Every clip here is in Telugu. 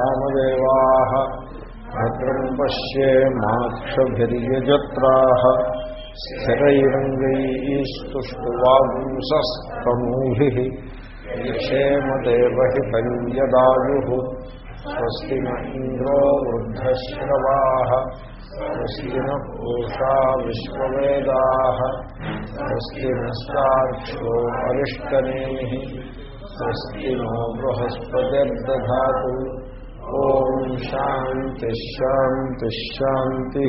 సత్యధర్మరతామదేవాः భద్రం పశ్యేమాక్షభిర్యజత్రాः స్థిరైరంగైస్తుష్టువాగుంసస్తమూభిः क्षेमदेवहि पञ्जदायुः स्वस्ति न इन्द्रो वृद्धश्रवाः स्वस्ति न पूषा विश्ववेदाः स्वस्ति नस्ताक्षो अरिष्टनेमिः स्वस्ति नो बृहस्पतिर्दधातु ఓం శాంతి శాంతి శాంతి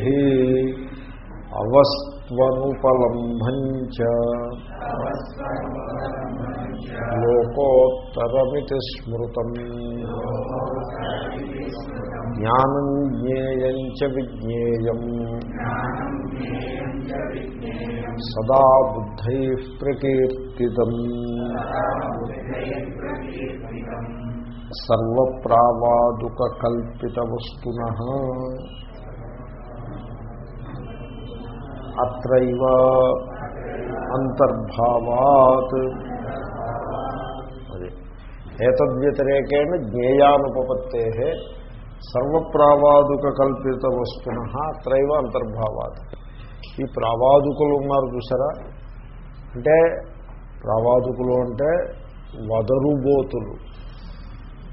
అవస్వనుపలంభంచ లోకోత్తరమితి స్మృతం జ్ఞానం జ్ఞేయం చ విజ్ఞేయం సదా బుద్ధై ప్రకీర్తితం సర్వప్రావాదుకల్పితవస్తున అత్రైవ అంతర్భావాత్. అది ఏతద్వ్యతిరేకేణ జ్ఞేయానుపపత్తే సర్వప్రావాదుక కల్పిత వస్తున అత్రైవ అంతర్భావాత్. ఈ ప్రావాదుకులు ఉన్నారు చూసారా? అంటే ప్రావాదుకులు అంటే వదరుబోతులు.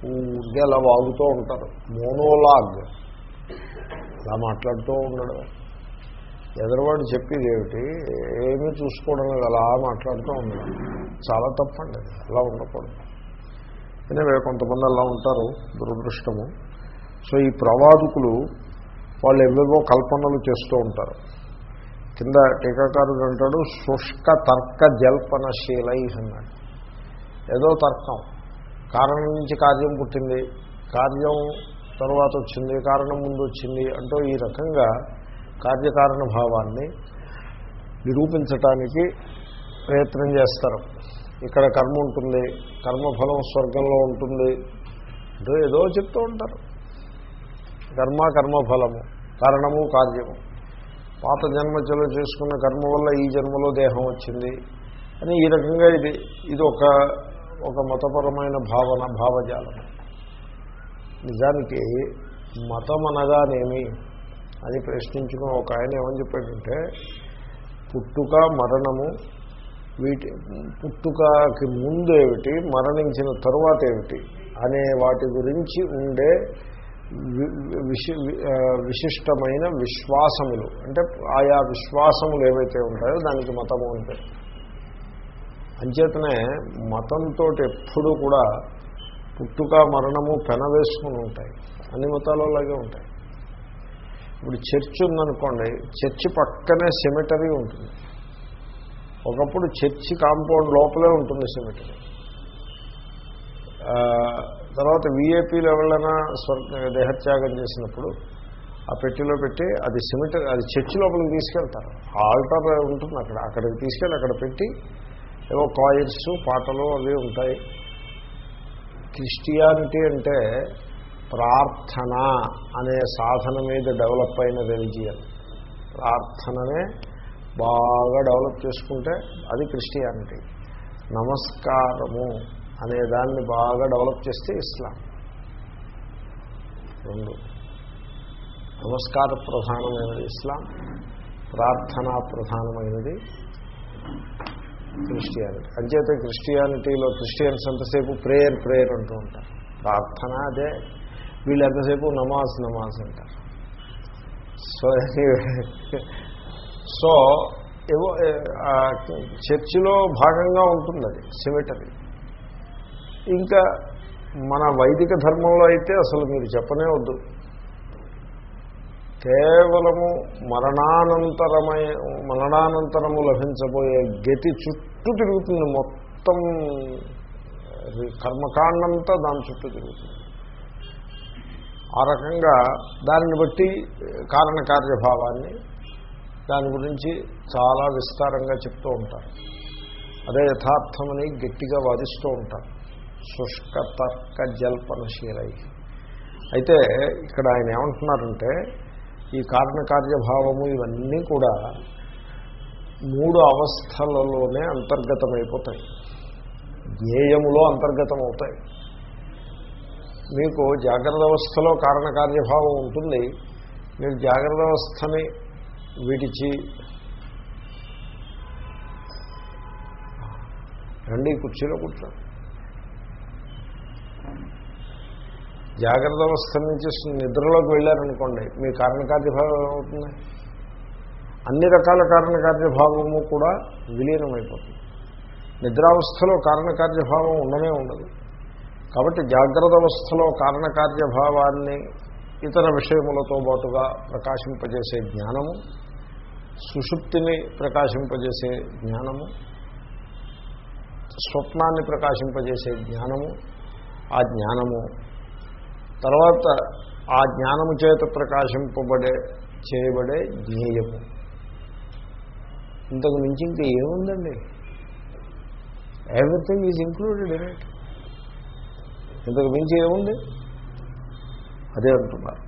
ఊరికే అలా వాగుతూ ఉంటారు. మోనోలాగ్. అలా మాట్లాడుతూ ఉండడం. ఎదరవాడు చెప్పేది ఏమిటి? ఏమీ చూసుకోవడం లేదు. అలా మాట్లాడుతూ ఉండడం. చాలా తప్పండి. అలా ఉండకూడదు. ఎనివే కొంతమంది అలా ఉంటారు. దురదృష్టము. సో ఈ ప్రవాదుకులు వాళ్ళు ఎవేవో కల్పనలు చేస్తూ ఉంటారు. కింద టీకాకారుడు అంటాడు శుష్క తర్క జల్పనశీలై అన్నాడు. ఏదో తర్కం. కారణం నుంచి కార్యం పుట్టింది కార్యం తర్వాత వచ్చింది కారణం ముందు వచ్చింది అంటూ ఈ రకంగా కార్యకారణ భావాన్ని నిరూపించటానికి ప్రయత్నం చేస్తారు. ఇక్కడ కర్మ ఉంటుంది కర్మఫలం స్వర్గంలో ఉంటుంది అంటే ఏదో చెప్తూ ఉంటారు. కర్మ కర్మఫలము కారణము కార్యము. పాత జన్మచలో చేసుకున్న కర్మ వల్ల ఈ జన్మలో దేహం వచ్చింది అని ఈ రకంగా ఇది ఇది ఒక ఒక మతపరమైన భావన భావజాలం. నిజానికి మతం అనగానేమి? అని ప్రశ్నించుకుని ఒక ఆయన ఏమని చెప్పాడంటే పుట్టుక మరణము వీటి పుట్టుకకి ముందు ఏమిటి మరణించిన తరువాత ఏమిటి అనే వాటి గురించి ఉండే విశి విశిష్టమైన విశ్వాసములు. అంటే ఆయా విశ్వాసములు ఏవైతే ఉంటాయో దానికి మతము అంటే అంచేతనే మతంతో ఎప్పుడూ కూడా పుట్టుక మరణము పెనవేసుకుని ఉంటాయి. అన్ని మతాలు అలాగే ఉంటాయి. ఇప్పుడు చర్చ్ ఉందనుకోండి చర్చి పక్కనే సెమిటరీ ఉంటుంది. ఒకప్పుడు చర్చి కాంపౌండ్ లోపలే ఉంటుంది సెమిటరీ తర్వాత విఏపీలు ఎవరైనా స్వర్గ దేహత్యాగం చేసినప్పుడు ఆ పెట్టిలో పెట్టి అది సిమెంటరీ అది చర్చి లోపలికి తీసుకెళ్తారు. ఆల్టర్ ఉంటుంది అక్కడ అక్కడికి తీసుకెళ్ళి అక్కడ పెట్టి ఏవో కాయిన్స్ పాటలు అవి ఉంటాయి. క్రిస్టియానిటీ అంటే ప్రార్థన అనే సాధన మీద డెవలప్ అయిన రెలిజియన్. ప్రార్థననే బాగా డెవలప్ చేసుకుంటే అది క్రిస్టియానిటీ. నమస్కారము అనే దాన్ని బాగా డెవలప్ చేస్తే ఇస్లాం. రెండు. నమస్కార ప్రధానమైనది ఇస్లాం. ప్రార్థనా ప్రధానమైనది క్రిస్టియానిటీ. అంచేతే క్రిస్టియానిటీలో క్రిస్టియన్స్ ఎంతసేపు? ప్రేయర్ ప్రేయర్ అంటూ ఉంటారు. ప్రార్థన అదే. వీళ్ళు ఎంతసేపు? నమాజ్ నమాజ్ అంటారు. సో సో ఏవో చర్చిలో భాగంగా ఉంటుంది అది సిమెటరీ ఇంకా మన వైదిక ధర్మంలో అయితే అసలు మీరు చెప్పనే వద్దు. కేవలము మరణానంతరమై మరణానంతరము లభించబోయే గతి చుట్టూ తిరుగుతుంది. మొత్తం కర్మకాండంతా దాని చుట్టూ తిరుగుతుంది. ఆ రకంగా దానిని బట్టి కారణకార్యభావాన్ని దాని గురించి చాలా విస్తారంగా చెప్తూ ఉంటారు. అదే యథార్థమని గట్టిగా వాదిస్తూ ఉంటారు. శుష్క తర్క జల్పనశీలై అయితే ఇక్కడ ఆయన ఏమంటున్నారంటే ఈ కారణకార్యభావము ఇవన్నీ కూడా మూడు అవస్థలలోనే అంతర్గతమైపోతాయి. జ్ఞేయములో అంతర్గతం అవుతాయి మీకు జాగ్రత్త అవస్థలో కారణకార్యభావం ఉంటుంది. మీరు జాగ్రత్త అవస్థని విడిచి రండి కుర్చీలో కూర్చోండి. జాగ్రత్త అవస్థ నుంచి నిద్రలోకి వెళ్ళారనుకోండి మీ కారణకార్యభావం ఏమవుతుంది? అన్ని రకాల కారణకార్యభావము కూడా విలీనమైపోతుంది. నిద్రావస్థలో కారణకార్యభావం ఉండనే ఉండదు. కాబట్టి జాగ్రత్త అవస్థలో కారణకార్యభావాన్ని ఇతర విషయములతో పాటుగా ప్రకాశింపజేసే జ్ఞానము సుషుప్తిని ప్రకాశింపజేసే జ్ఞానము స్వప్నాన్ని ప్రకాశింపజేసే జ్ఞానము ఆ జ్ఞానము తర్వాత ఆ జ్ఞానము చేత ప్రకాశింపబడే చేయబడే జ్ఞేయము ఇంతకు మించి ఇంకా ఏముందండి? Everything is included in it ఇంతకు మించి ఏముంది? అదే అంటున్నారు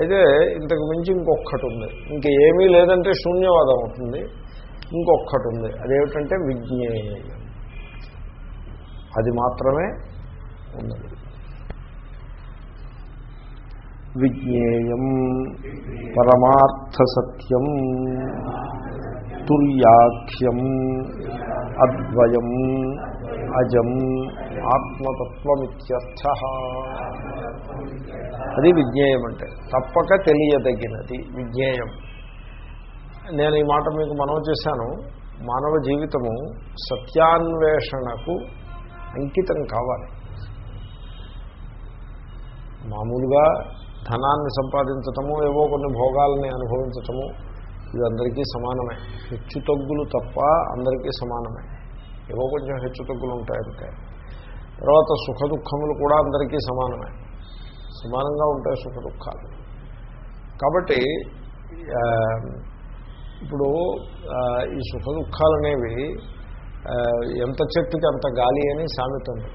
అయితే ఇంతకు మించి ఇంకొక్కటి ఉంది. ఇంకా ఏమీ లేదంటే శూన్యవాదం అవుతుంది. ఇంకొక్కటి ఉంది. అదేమిటంటే విజ్ఞేయం. అది మాత్రమే ఉన్నది. విజ్ఞేయం పరమార్థ సత్యం తుర్యాఖ్యం అద్వయం అజం ఆత్మతత్వమిత్యర్థ అది విజ్ఞేయం అంటే. తప్పక తెలియదగినది విజ్ఞేయం. నేను ఈ మాట మీకు మనవ చేశాను. మానవ జీవితము సత్యాన్వేషణకు అంకితం కావాలి. మామూలుగా ధనాన్ని సంపాదించటము ఏవో కొన్ని భోగాల్ని అనుభవించటము ఇది అందరికీ సమానమే. హెచ్చు తగ్గులు తప్ప అందరికీ సమానమే. ఏవో కొంచెం హెచ్చు తగ్గులు ఉంటాయంటే తర్వాత సుఖ దుఃఖములు కూడా అందరికీ సమానమే. సమానంగా ఉంటాయి సుఖ దుఃఖాలు. కాబట్టి ఇప్పుడు ఈ సుఖ దుఃఖాలు అనేవి ఎంత చెట్టుకి అంత గాలి అని సామెత ఉంది.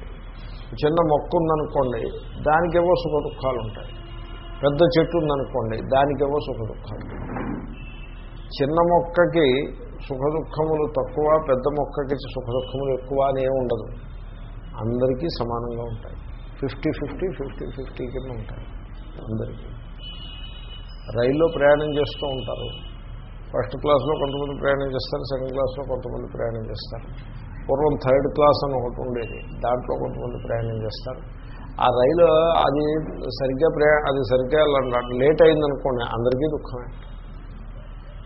చిన్న మొక్క ఉందనుకోండి దానికేవో సుఖ దుఃఖాలు ఉంటాయి. పెద్ద చెట్టు ఉందనుకోండి దానికేవో సుఖ దుఃఖాలు చిన్న మొక్కకి సుఖ దుఃఖములు తక్కువ పెద్ద మొక్కకి సుఖ దుఃఖములు ఎక్కువ అని ఉండదు. అందరికీ సమానంగా ఉంటాయి. ఫిఫ్టీ ఫిఫ్టీ ఫిఫ్టీ ఫిఫ్టీ కింద ఉంటాయి అందరికీ. రైల్లో ప్రయాణం చేస్తూ ఉంటారు. ఫస్ట్ క్లాస్లో కొంతమంది ప్రయాణం చేస్తారు సెకండ్ క్లాస్లో కొంతమంది ప్రయాణం చేస్తారు. పూర్వం థర్డ్ క్లాస్ అని ఒకటి ఉండేది. దాంట్లో కొంతమంది ప్రయాణం చేస్తారు. ఆ రైలు అది సరిగ్గా ప్రయా అది సరిగ్గా లేట్ అయిందనుకోండి అందరికీ దుఃఖమే.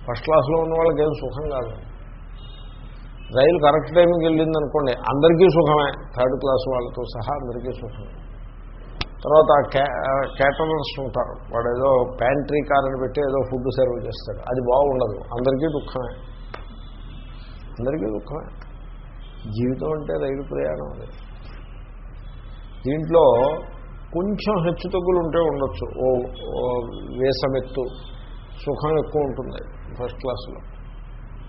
ఫస్ట్ క్లాస్లో ఉన్న వాళ్ళకి ఏం సుఖం కాదు. రైలు కరెక్ట్ టైంకి వెళ్ళింది అనుకోండి అందరికీ సుఖమే. థర్డ్ క్లాస్ వాళ్ళతో సహా అందరికీ సుఖమే తర్వాత క్యాటరర్స్ ఉంటారు. వాడు ఏదో ప్యాంట్రీ కార్ అని పెట్టి ఏదో ఫుడ్ సర్వ్ చేస్తాడు అది బాగుండదు. అందరికీ దుఃఖమే. అందరికీ దుఃఖమే. జీవితం అంటే రైలు ప్రయాణం అది. దీంట్లో కొంచెం హెచ్చు తగ్గులు ఉంటే ఉండొచ్చు. ఓ వేసమెత్తు సుఖం ఎక్కువ ఉంటుంది ఫస్ట్ క్లాస్లో.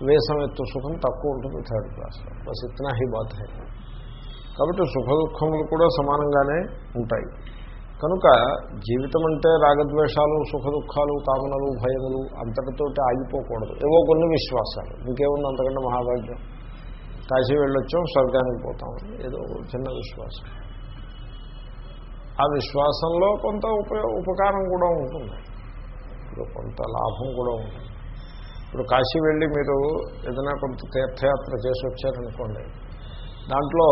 వేసమెత్తు సుఖం తక్కువ ఉంటుంది థర్డ్ క్లాస్లో. బస్ ఇతనా హీ బాత్ హై. కాబట్టి సుఖ దుఃఖములు కూడా సమానంగానే ఉంటాయి. కనుక జీవితం అంటే రాగద్వేషాలు సుఖ దుఃఖాలు కామనలు భయములు అంతటితోటి ఆగిపోకూడదు. ఏవో కొన్ని విశ్వాసాలు. ఇంకేముంది అంతకంటే మహాభాగ్యం? కాశీ వెళ్ళొచ్చాం స్వర్గానికి పోతాం. ఏదో చిన్న విశ్వాసం. ఆ విశ్వాసంలో కొంత ఉపకారం కూడా ఉంటుంది. ఇప్పుడు కొంత లాభం కూడా ఉంటుంది. ఇప్పుడు కాశీ వెళ్ళి మీరు ఏదైనా కొంత తీర్థయాత్ర చేసి వచ్చారనుకోండి దాంట్లో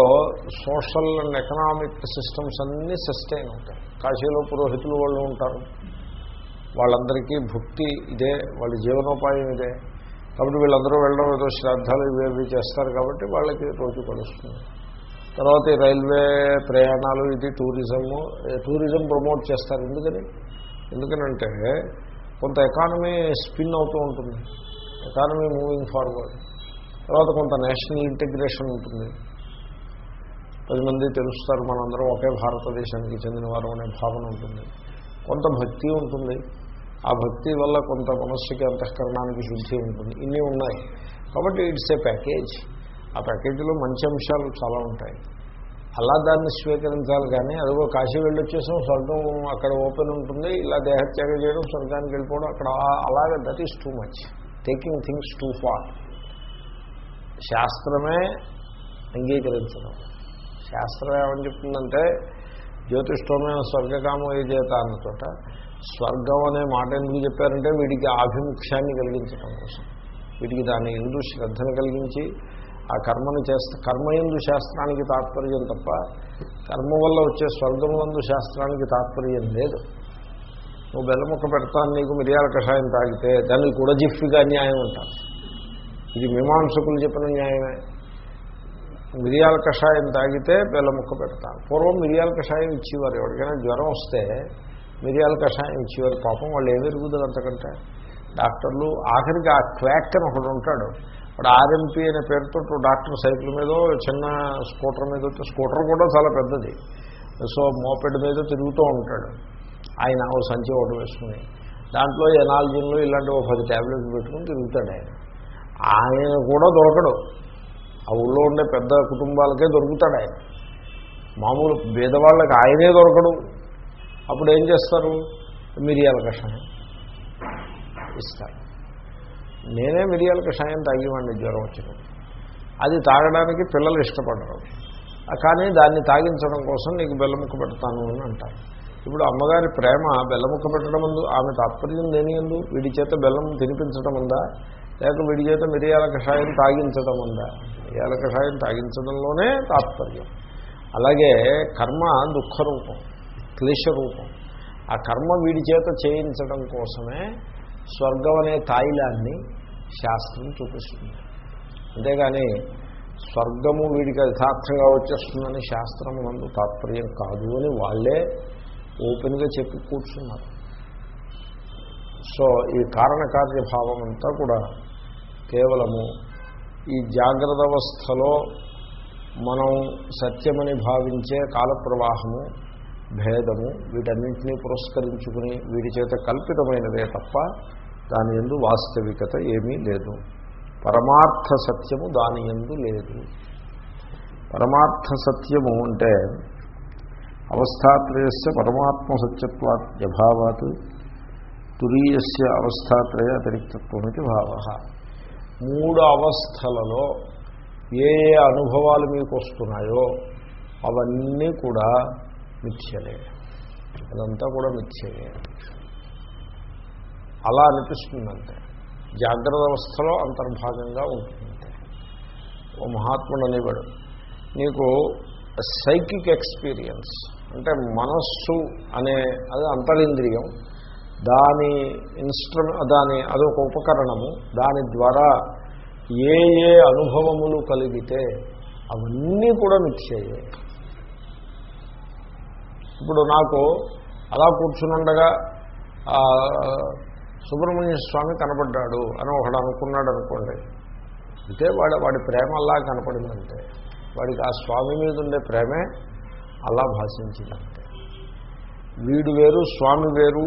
సోషల్ అండ్ ఎకనామిక్ సిస్టమ్స్ అన్నీ సస్టైన్ ఉంటాయి కాశీలో పురోహితులు వాళ్ళు ఉంటారు. వాళ్ళందరికీ భక్తి ఇదే వాళ్ళ జీవనోపాయం ఇదే. కాబట్టి వీళ్ళందరూ వెళ్ళడం ఏదో శ్రాద్ధాలు ఇవేవి చేస్తారు కాబట్టి వాళ్ళకి రోజు కలుస్తుంది. తర్వాత ఈ రైల్వే ప్రయాణాలు ఇది టూరిజము టూరిజం ప్రమోట్ చేస్తారు. ఎందుకని? ఎందుకనంటే కొంత ఎకానమీ స్పిన్ అవుతూ ఉంటుంది. Economy moving forward. తర్వాత కొంత నేషనల్ ఇంటిగ్రేషన్ ఉంటుంది. పది మంది తెలుస్తారు మనందరం ఒకే భారతదేశానికి చెందినవారు అనే భావన ఉంటుంది. కొంత భక్తి ఉంటుంది. ఆ భక్తి వల్ల కొంత మనస్సుకి అంతఃకరణానికి శుద్ధి ఉంటుంది. ఇన్ని ఉన్నాయి. కాబట్టి ఇట్స్ ఏ ప్యాకేజ్. ఆ ప్యాకేజీలో మంచి అంశాలు చాలా ఉంటాయి. అలా దాన్ని స్వీకరించాలి కానీ అదిగో కాశీ వెళ్ళొచ్చేసాం స్వర్గం అక్కడ ఓపెన్ ఉంటుంది ఇలా దేహత్యాగం చేయడం స్వర్గానికి వెళ్ళిపోవడం అక్కడ అలాగే that is too much. Taking things too far. శాస్త్రమే అంగీకరించడం. శాస్త్రం ఏమని చెప్తుందంటే జ్యోతిష్టమైన స్వర్గకామం ఏ చేత అన్నచోట స్వర్గం అనే మాట ఎందుకు చెప్పారంటే వీడికి ఆభిముఖ్యాన్ని కలిగించడం కోసం. వీటికి దాని ఎందు శ్రద్ధను కలిగించి ఆ కర్మను చేస్త కర్మయందు శాస్త్రానికి తాత్పర్యం తప్ప కర్మ వల్ల వచ్చే స్వర్గం నందు శాస్త్రానికి తాత్పర్యం లేదు. నువ్వు బెల్లముక్క పెడతాను నీకు మిరియాల కషాయం తాగితే దానికి కూడా జిఫ్ఫిగా న్యాయం ఉంటాను ఇది మీమాంసకులు చెప్పిన న్యాయమే. మిరియాల కషాయం తాగితే బెల్లముక్క పెడతాను. పూర్వం మిరియాల కషాయం ఇచ్చేవారు ఎవరికైనా జ్వరం వస్తే మిరియాల కషాయం ఇచ్చేవారు. పాపం వాళ్ళు ఏమి ఎరుగుదరు అంతకంటే? డాక్టర్లు ఆఖరికి ఆ క్వాక్ అని ఒకడు ఉంటాడు. ఇప్పుడు ఆర్ఎంపీ అనే పేరుతో డాక్టర్ సైకిల్ మీద చిన్న స్కూటర్ మీద స్కూటర్ కూడా చాలా పెద్దది. సో మోపెడ్ మీద తిరుగుతూ ఉంటాడు. ఆయన ఓ సంచి ఒకటి వేసుకుని. దాంట్లో ఎనాలజీన్లో ఇలాంటి ఓ పది ట్యాబ్లెట్లు పెట్టుకుని తిరుగుతాడు ఆయన. ఆయన కూడా దొరకడు. ఆ ఊళ్ళో ఉండే పెద్ద కుటుంబాలకే దొరుకుతాడు ఆయన. మామూలు పేదవాళ్ళకి ఆయనే దొరకడు. అప్పుడు ఏం చేస్తారు? మిరియాల కషాయం ఇస్తారు. నేనే మిరియాల కషాయం తాగివ్వండి జ్వరం వచ్చినప్పుడు అది తాగడానికి పిల్లలు ఇష్టపడరు. కానీ దాన్ని తాగించడం కోసం నీకు బెల్లముక్క పెడతాను అని అంటారు. ఇప్పుడు అమ్మగారి ప్రేమ బెల్లముక్క పెట్టడం ముందు ఆమె తాత్పర్యం దేని ఎందు వీడి చేత బెల్లం తినిపించడం ఉందా లేక వీడి చేత మిరియాల కషాయం తాగించడం ఉందా మిరియాల కషాయం తాగించడంలోనే తాత్పర్యం. అలాగే కర్మ దుఃఖరూపం క్లేశరూపం. ఆ కర్మ వీడి చేత చేయించడం కోసమే స్వర్గం అనే తాయిలాన్ని శాస్త్రం చూపిస్తుంది. అంతేగాని స్వర్గము వీడికి యథార్థంగా వచ్చేస్తుందని శాస్త్రము నందు తాత్పర్యం కాదు అని వాళ్ళే ఓపెన్గా చెప్పి కూర్చున్నారు. సో ఈ కారణకార్యభావం అంతా కూడా కేవలము ఈ జాగ్రత్త అవస్థలో మనం సత్యమని భావించే కాలప్రవాహము భేదము వీటన్నింటినీ పురస్కరించుకుని వీటి చేత కల్పితమైనదే తప్ప దాని ఎందు వాస్తవికత ఏమీ లేదు. పరమార్థ సత్యము దాని ఎందు లేదు. పరమార్థ సత్యము అంటే అవస్థాత్రయస్య పరమాత్మ సత్యత్వాద్యభావాత్ తురీయస్య అవస్థాత్రయ అతిరిక్తత్వమితి భావ. మూడు అవస్థలలో ఏ ఏ అనుభవాలు మీకు వస్తున్నాయో అవన్నీ కూడా మిథ్యలే. అదంతా కూడా మిథ్యలే. అలా అనిపిస్తుందంటే. జాగ్రత్త అవస్థలో అంతర్భాగంగా ఉంటుందంటే. ఓ మహాత్ముడు అనేవాడు నీకు సైకిక్ ఎక్స్పీరియన్స్ అంటే మనస్సు అనే అది అంతరింద్రియం దాని ఇన్స్ట్రుమెంట్ దాని అదొక ఉపకరణము దాని ద్వారా ఏ ఏ అనుభవములు కలిగితే అవన్నీ కూడా మిథ్యయ్యాయి ఇప్పుడు నాకు అలా కూర్చునుండగా సుబ్రహ్మణ్య స్వామి కనపడ్డాడు అని ఒకడు అనుకున్నాడు అనుకోండి. అంటే వాడు వాడి ప్రేమ అలా కనపడిందంటే వాడికి ఆ స్వామి మీద ఉండే ప్రేమే అలా భాషించిందంటే వీడు వేరు స్వామి వేరు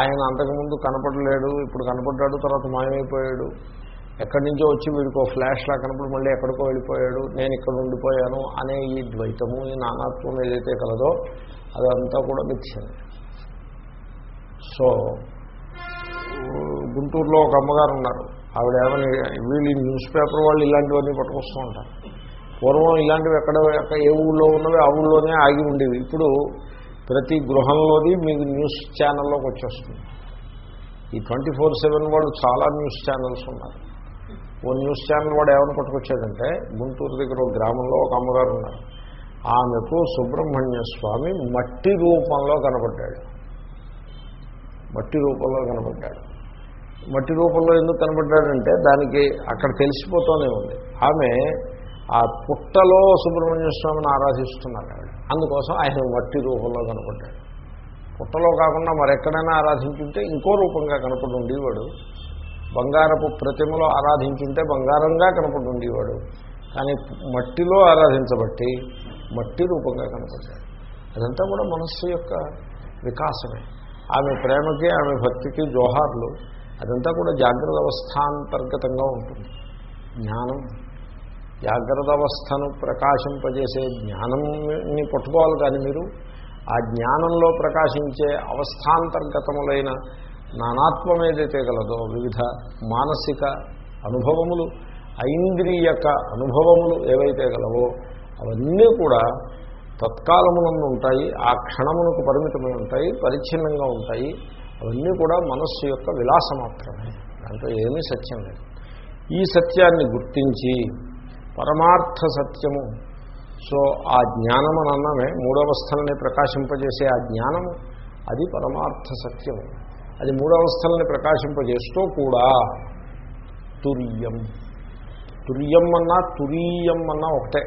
ఆయన అంతకుముందు కనపడలేడు ఇప్పుడు కనపడ్డాడు తర్వాత మాయమైపోయాడు. ఎక్కడి నుంచో వచ్చి వీడికి ఒక ఫ్లాష్లా కనపడి మళ్ళీ ఎక్కడికో వెళ్ళిపోయాడు నేను ఇక్కడ ఉండిపోయాను అనే ఈ ద్వైతము ఈ నానాత్వం ఏదైతే కలదో అదంతా కూడా మిథ్యం సో గుంటూరులో ఒక అమ్మగారు ఉన్నారు. ఆవిడ ఏమని వీళ్ళు న్యూస్ పేపర్ వాళ్ళు ఇలాంటివన్నీ పట్టుకొస్తూ ఉంటారు. పూర్వం ఇలాంటివి ఎక్కడ ఏ ఊళ్ళో ఉన్నవి ఆ ఊళ్ళోనే ఆగి ఉండేవి. ఇప్పుడు ప్రతి గృహంలోది మీకు న్యూస్ ఛానల్లోకి వచ్చేస్తుంది. ఈ ట్వంటీ ఫోర్ సెవెన్ వాళ్ళు చాలా న్యూస్ ఛానల్స్ ఉన్నారు. ఓ న్యూస్ ఛానల్ వాడు ఏమైనా పట్టుకొచ్చాడంటే గుంటూరు దగ్గర ఒక గ్రామంలో ఒక అమ్మగారు ఉన్నారు. ఆమెకు సుబ్రహ్మణ్య స్వామి మట్టి రూపంలో కనబడ్డాడు మట్టి రూపంలో కనపడ్డాడు. మట్టి రూపంలో ఎందుకు కనబడ్డాడంటే దానికి అక్కడ తెలిసిపోతూనే ఉంది. ఆమె ఆ పుట్టలో సుబ్రహ్మణ్య స్వామిని ఆరాధిస్తున్నారు ఆవిడ. అందుకోసం ఆయన మట్టి రూపంలో కనపడ్డాడు. పుట్టలో కాకుండా మరెక్కడైనా ఆరాధించుంటే ఇంకో రూపంగా కనపడి ఉండేవాడు బంగారపు ప్రతిమలో ఆరాధించుంటే బంగారంగా కనపడి ఉండేవాడు కానీ మట్టిలో ఆరాధించబట్టి మట్టి రూపంగా కనపడ్డాడు. అదంతా కూడా మనస్సు యొక్క వికాసమే. ఆమె ప్రేమకి ఆమె భక్తికి జోహార్లు. అదంతా కూడా జాగ్రత్త అవస్థాంతర్గతంగా ఉంటుంది. జ్ఞానం. జాగ్రత్త అవస్థను ప్రకాశింపజేసే జ్ఞానంని పట్టుకోవాలి కానీ మీరు ఆ జ్ఞానంలో ప్రకాశించే అవస్థాంతర్గతములైన నానాత్వం ఏదైతే గలదో వివిధ మానసిక అనుభవములు ఐంద్రియక అనుభవములు ఏవైతే గలవో అవన్నీ కూడా తత్కాలమునందు ఉంటాయి ఆ క్షణమునకు పరిమితమై ఉంటాయి పరిచ్ఛిన్నంగా ఉంటాయి అవన్నీ కూడా మనస్సు యొక్క విలాస మాత్రమే. దాంట్లో ఏమీ సత్యం లేదు. ఈ సత్యాన్ని గుర్తించి పరమార్థ సత్యము సో ఆ జ్ఞానం అని అన్నమే మూడవస్థలని ప్రకాశింపజేసే ఆ జ్ఞానము అది పరమార్థ సత్యము. అది మూడవస్థలని ప్రకాశింపజేస్తూ కూడా తుర్యం. తుర్యం అన్నా తురీయం అన్నా ఒకటే.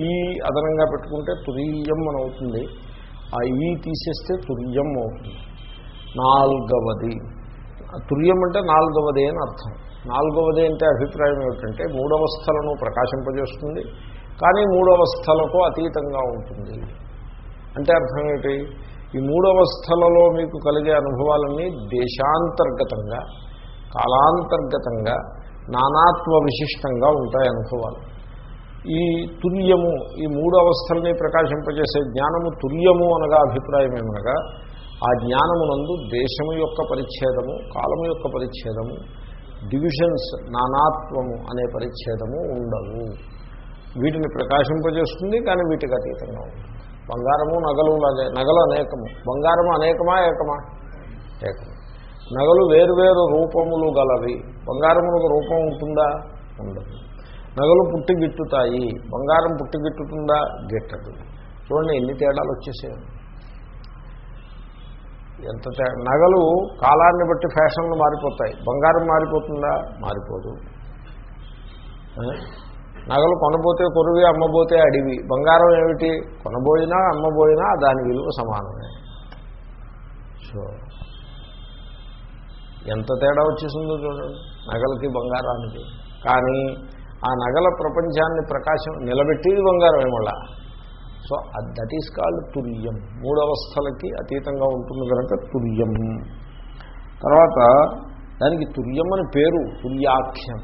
ఈ అదనంగా పెట్టుకుంటే తురీయం అని అవుతుంది. ఆ ఈ తీసేస్తే తుర్యం అవుతుంది. నాలుగవది. తుర్యం అంటే నాలుగవది అని అర్థం. నాలుగవది అంటే అభిప్రాయం ఏమిటంటే మూడవస్థలను ప్రకాశింపజేస్తుంది కానీ మూడవస్థలకు అతీతంగా ఉంటుంది. అంటే అర్థం ఏమిటి? ఈ మూడవస్థలలో మీకు కలిగే అనుభవాలన్నీ దేశాంతర్గతంగా కాలాంతర్గతంగా నానాత్వ విశిష్టంగా ఉంటాయి అనుభవాలు ఈ తుల్యము ఈ మూడు అవస్థల్ని ప్రకాశింపజేసే జ్ఞానము తుల్యము అనగా అభిప్రాయం ఏమనగా ఆ జ్ఞానమునందు దేశము యొక్క పరిచ్ఛేదము కాలము యొక్క పరిచ్ఛేదము డివిజన్స్ నానాత్వము అనే పరిచ్ఛేదము ఉండవు. వీటిని ప్రకాశింపజేస్తుంది కానీ వీటికి అతీతంగా ఉంటుంది. బంగారము నగలు లాగే నగలు అనేకము. బంగారము అనేకమా ఏకమా? ఏకము నగలు వేరువేరు రూపములు గలవి. బంగారములకు రూపం ఉంటుందా? ఉండదు. నగలు పుట్టి గిట్టుతాయి బంగారం పుట్టి గిట్టుతుందా గిట్టదు. చూడండి ఎన్ని తేడాలు వచ్చేసాయి. ఎంత నగలు కాలాన్ని బట్టి ఫ్యాషన్లు మారిపోతాయి. బంగారం మారిపోతుందా? మారిపోదు. నగలు కొనబోతే కొరువి అమ్మబోతే అడివి. బంగారం ఏమిటి? కొనబోయినా అమ్మబోయినా దాని విలువ సమానమే. సో ఎంత తేడా వచ్చేసిందో చూడండి. నగలకి బంగారానికి. కానీ ఆ నగల ప్రపంచాన్ని ప్రకాశం నిలబెట్టేది బంగారం మళ్ళా సో దట్ ఈస్ కాల్డ్ తుల్యం. మూడవస్థలకి అతీతంగా ఉంటుంది కనుక తుల్యం. తర్వాత దానికి తుల్యం అని పేరు తుల్యాఖ్యం.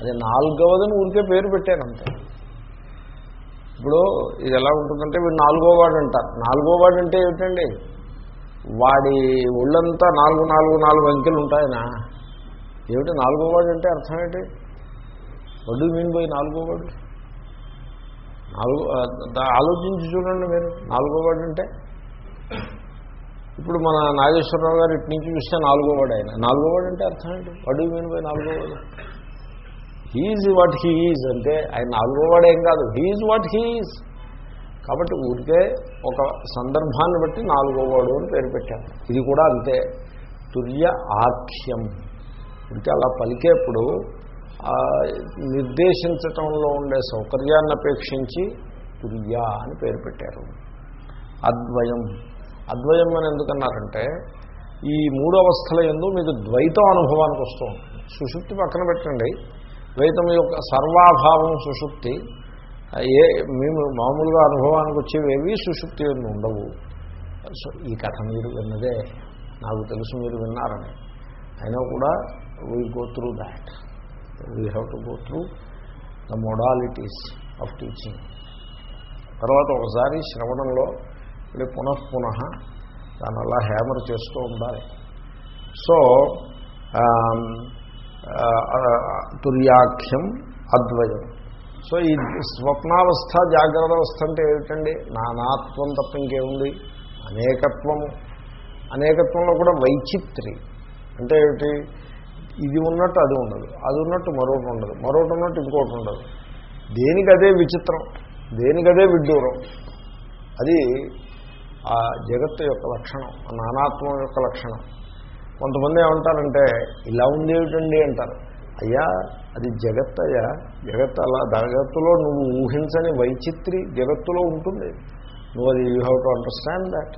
అది నాలుగవదని ఊరికే పేరు పెట్టాను అంతే. ఇప్పుడు ఇది ఎలా ఉంటుందంటే వీడు నాలుగో వాడు అంటారు. నాలుగో వాడు అంటే ఏమిటండి? వాడి ఒళ్ళంతా నాలుగు నాలుగు నాలుగు అంకెలు ఉంటాయనా? ఏమిటి నాలుగో వాడు అంటే అర్థం ఏంటి? వడ్డు మీన్ పోయి నాలుగోవాడు నాలుగో దా- ఆలోచించి చూడండి మీరు నాలుగో వాడు అంటే. ఇప్పుడు మన నాగేశ్వరరావు గారు ఇటు నుంచి చూస్తే నాలుగోవాడు ఆయన. నాలుగోవాడు అంటే అర్థం ఏంటి? వడ్డు మీన్ పోయి నాలుగో వాడు హీజ్ వాట్ హీఈజ్ అంటే ఆయన నాలుగోవాడు ఏం కాదు. హీజ్ వాట్ హీఈజ్ కాబట్టి ఊరికే ఒక సందర్భాన్ని బట్టి నాలుగో వాడు అని పేరు పెట్టాను ఇది కూడా అంతే. తుర్య ఆఖ్యం ఇంకా అలా పలికేప్పుడు నిర్దేశించటంలో ఉండే సౌకర్యాన్ని అపేక్షించి తుర్యా అని పేరు పెట్టారు. అద్వయం. అద్వయం అని ఎందుకన్నారంటే ఈ మూడు అవస్థల ఎందు మీకు ద్వైతం అనుభవానికి వస్తూ ఉంటుంది. సుషుప్తి పక్కన పెట్టండి. ద్వైతం యొక్క సర్వాభావం సుషుప్తి. ఏ మేము మామూలుగా అనుభవానికి వచ్చేవేవి సుషుప్తి ఎందు ఉండవు. సో ఈ కథ మీరు విన్నదే. నాకు తెలుసు మీరు విన్నారని. అయినా కూడా we go through that we have to go through the modalities of teaching తర్వాత ఒకసారి శ్రవణంలో మళ్ళీ పునఃపునః దాన్ని అలా హ్యామర్ చేస్తూ ఉండాలి. సో um, uh, uh, తుర్యాఖ్యం అద్వయం. సో ఈ స్వప్నావస్థ జాగ్రత్త అవస్థ అంటే ఏమిటండి? నానాత్వం తప్ప ఇంకేముంది? అనేకత్వము. అనేకత్వంలో కూడా వైచిత్రి. అంటే ఏమిటి? ఇది ఉన్నట్టు అది ఉండదు. అది ఉన్నట్టు మరొకటి ఉండదు. మరొకటి ఉన్నట్టు ఇంకోటి ఉండదు. దేనికి అదే విచిత్రం? దేనికి అదే విడ్డూరం? అది ఆ జగత్తు యొక్క లక్షణం నానాత్మం యొక్క లక్షణం. కొంతమంది ఏమంటారంటే ఇలా ఉంది ఏమిటండి అంటారు. అయ్యా అది జగత్ అయ్యా. జగత్ అలా జగత్తులో నువ్వు ఊహించని వైచిత్రి జగత్తులో ఉంటుంది. నువ్వు అది you have to understand that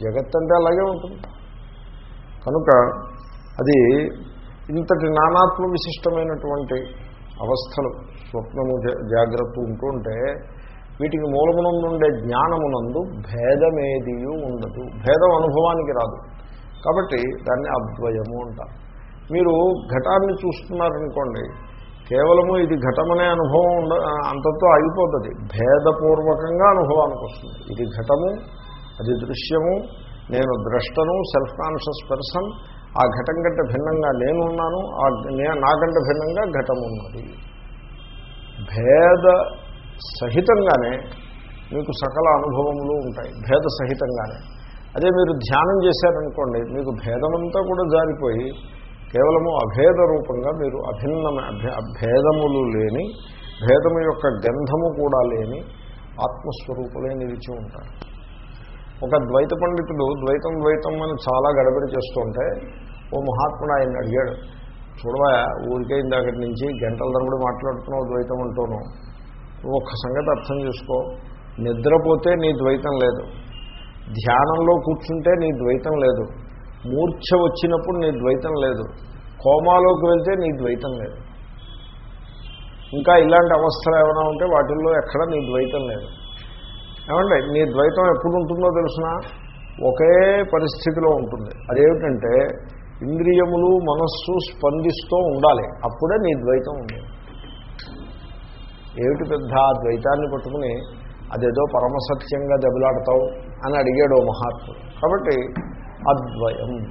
జగత్ అంటే అలాగే ఉంటుంది. కనుక అది ఇంతటి నానాత్మ విశిష్టమైనటువంటి అవస్థలు స్వప్నము జా- ఉంటూ ఉంటే వీటికి మూలమునందుండే జ్ఞానమునందు భేదమేదియూ ఉండదు. భేదం అనుభవానికి రాదు. కాబట్టి దాన్ని అద్వయము అంటారు. మీరు ఘటాన్ని చూస్తున్నారనుకోండి కేవలము ఇది ఘటమనే అనుభవం ఉండ అంతతో ఆగిపోతుంది. భేదపూర్వకంగా అనుభవానికి వస్తుంది. ఇది ఘటము అది దృశ్యము నేను ద్రష్టను సెల్ఫ్ కాన్షియస్ పర్సన్ ఆ ఘటం కంటే భిన్నంగా నేనున్నాను ఆ నాకంటే భిన్నంగా ఘటం ఉన్నది భేద సహితంగానే మీకు సకల అనుభవములు ఉంటాయి భేద సహితంగానే. అదే మీరు ధ్యానం చేశారనుకోండి మీకు భేదమంతా కూడా జారిపోయి కేవలము అభేద రూపంగా మీరు అభిన్నమ భేదములు అభేదములు లేని భేదము యొక్క గంధము కూడా లేని ఆత్మస్వరూపులే నిలిచి ఉంటారు. ఒక ద్వైత పండితుడు ద్వైతం ద్వైతం అని చాలా గడబడి చేస్తుంటే ఓ మహాత్ముడు ఆయన అడిగాడు చూడవా ఊరికే ఇందాకటి నుంచి గంటల తరబడి మాట్లాడుతున్నావు ద్వైతం అంటూను. ఒక్క సంగతి అర్థం చేసుకో. నిద్రపోతే నీ ద్వైతం లేదు. ధ్యానంలో కూర్చుంటే నీ ద్వైతం లేదు. మూర్ఛ వచ్చినప్పుడు నీ ద్వైతం లేదు. కోమాలోకి వెళ్తే నీ ద్వైతం లేదు. ఇంకా ఇలాంటి అవస్థలు ఏమైనా ఉంటే వాటిల్లో ఎక్కడ నీ ద్వైతం లేదు. ఏమంటే నీ ద్వైతం ఎప్పుడు ఉంటుందో తెలుసిన? ఒకే పరిస్థితిలో ఉంటుంది. అదేమిటంటే ఇంద్రియములు మనస్సు స్పందిస్తూ ఉండాలి. అప్పుడే నీ ద్వైతం ఉంది. ఏమిటి పెద్ద ఆ ద్వైతాన్ని పట్టుకుని అదేదో పరమసత్యంగా దెబ్బలాడతావు అని అడిగాడు ఓ మహాత్ముడు. కాబట్టి అద్వయం.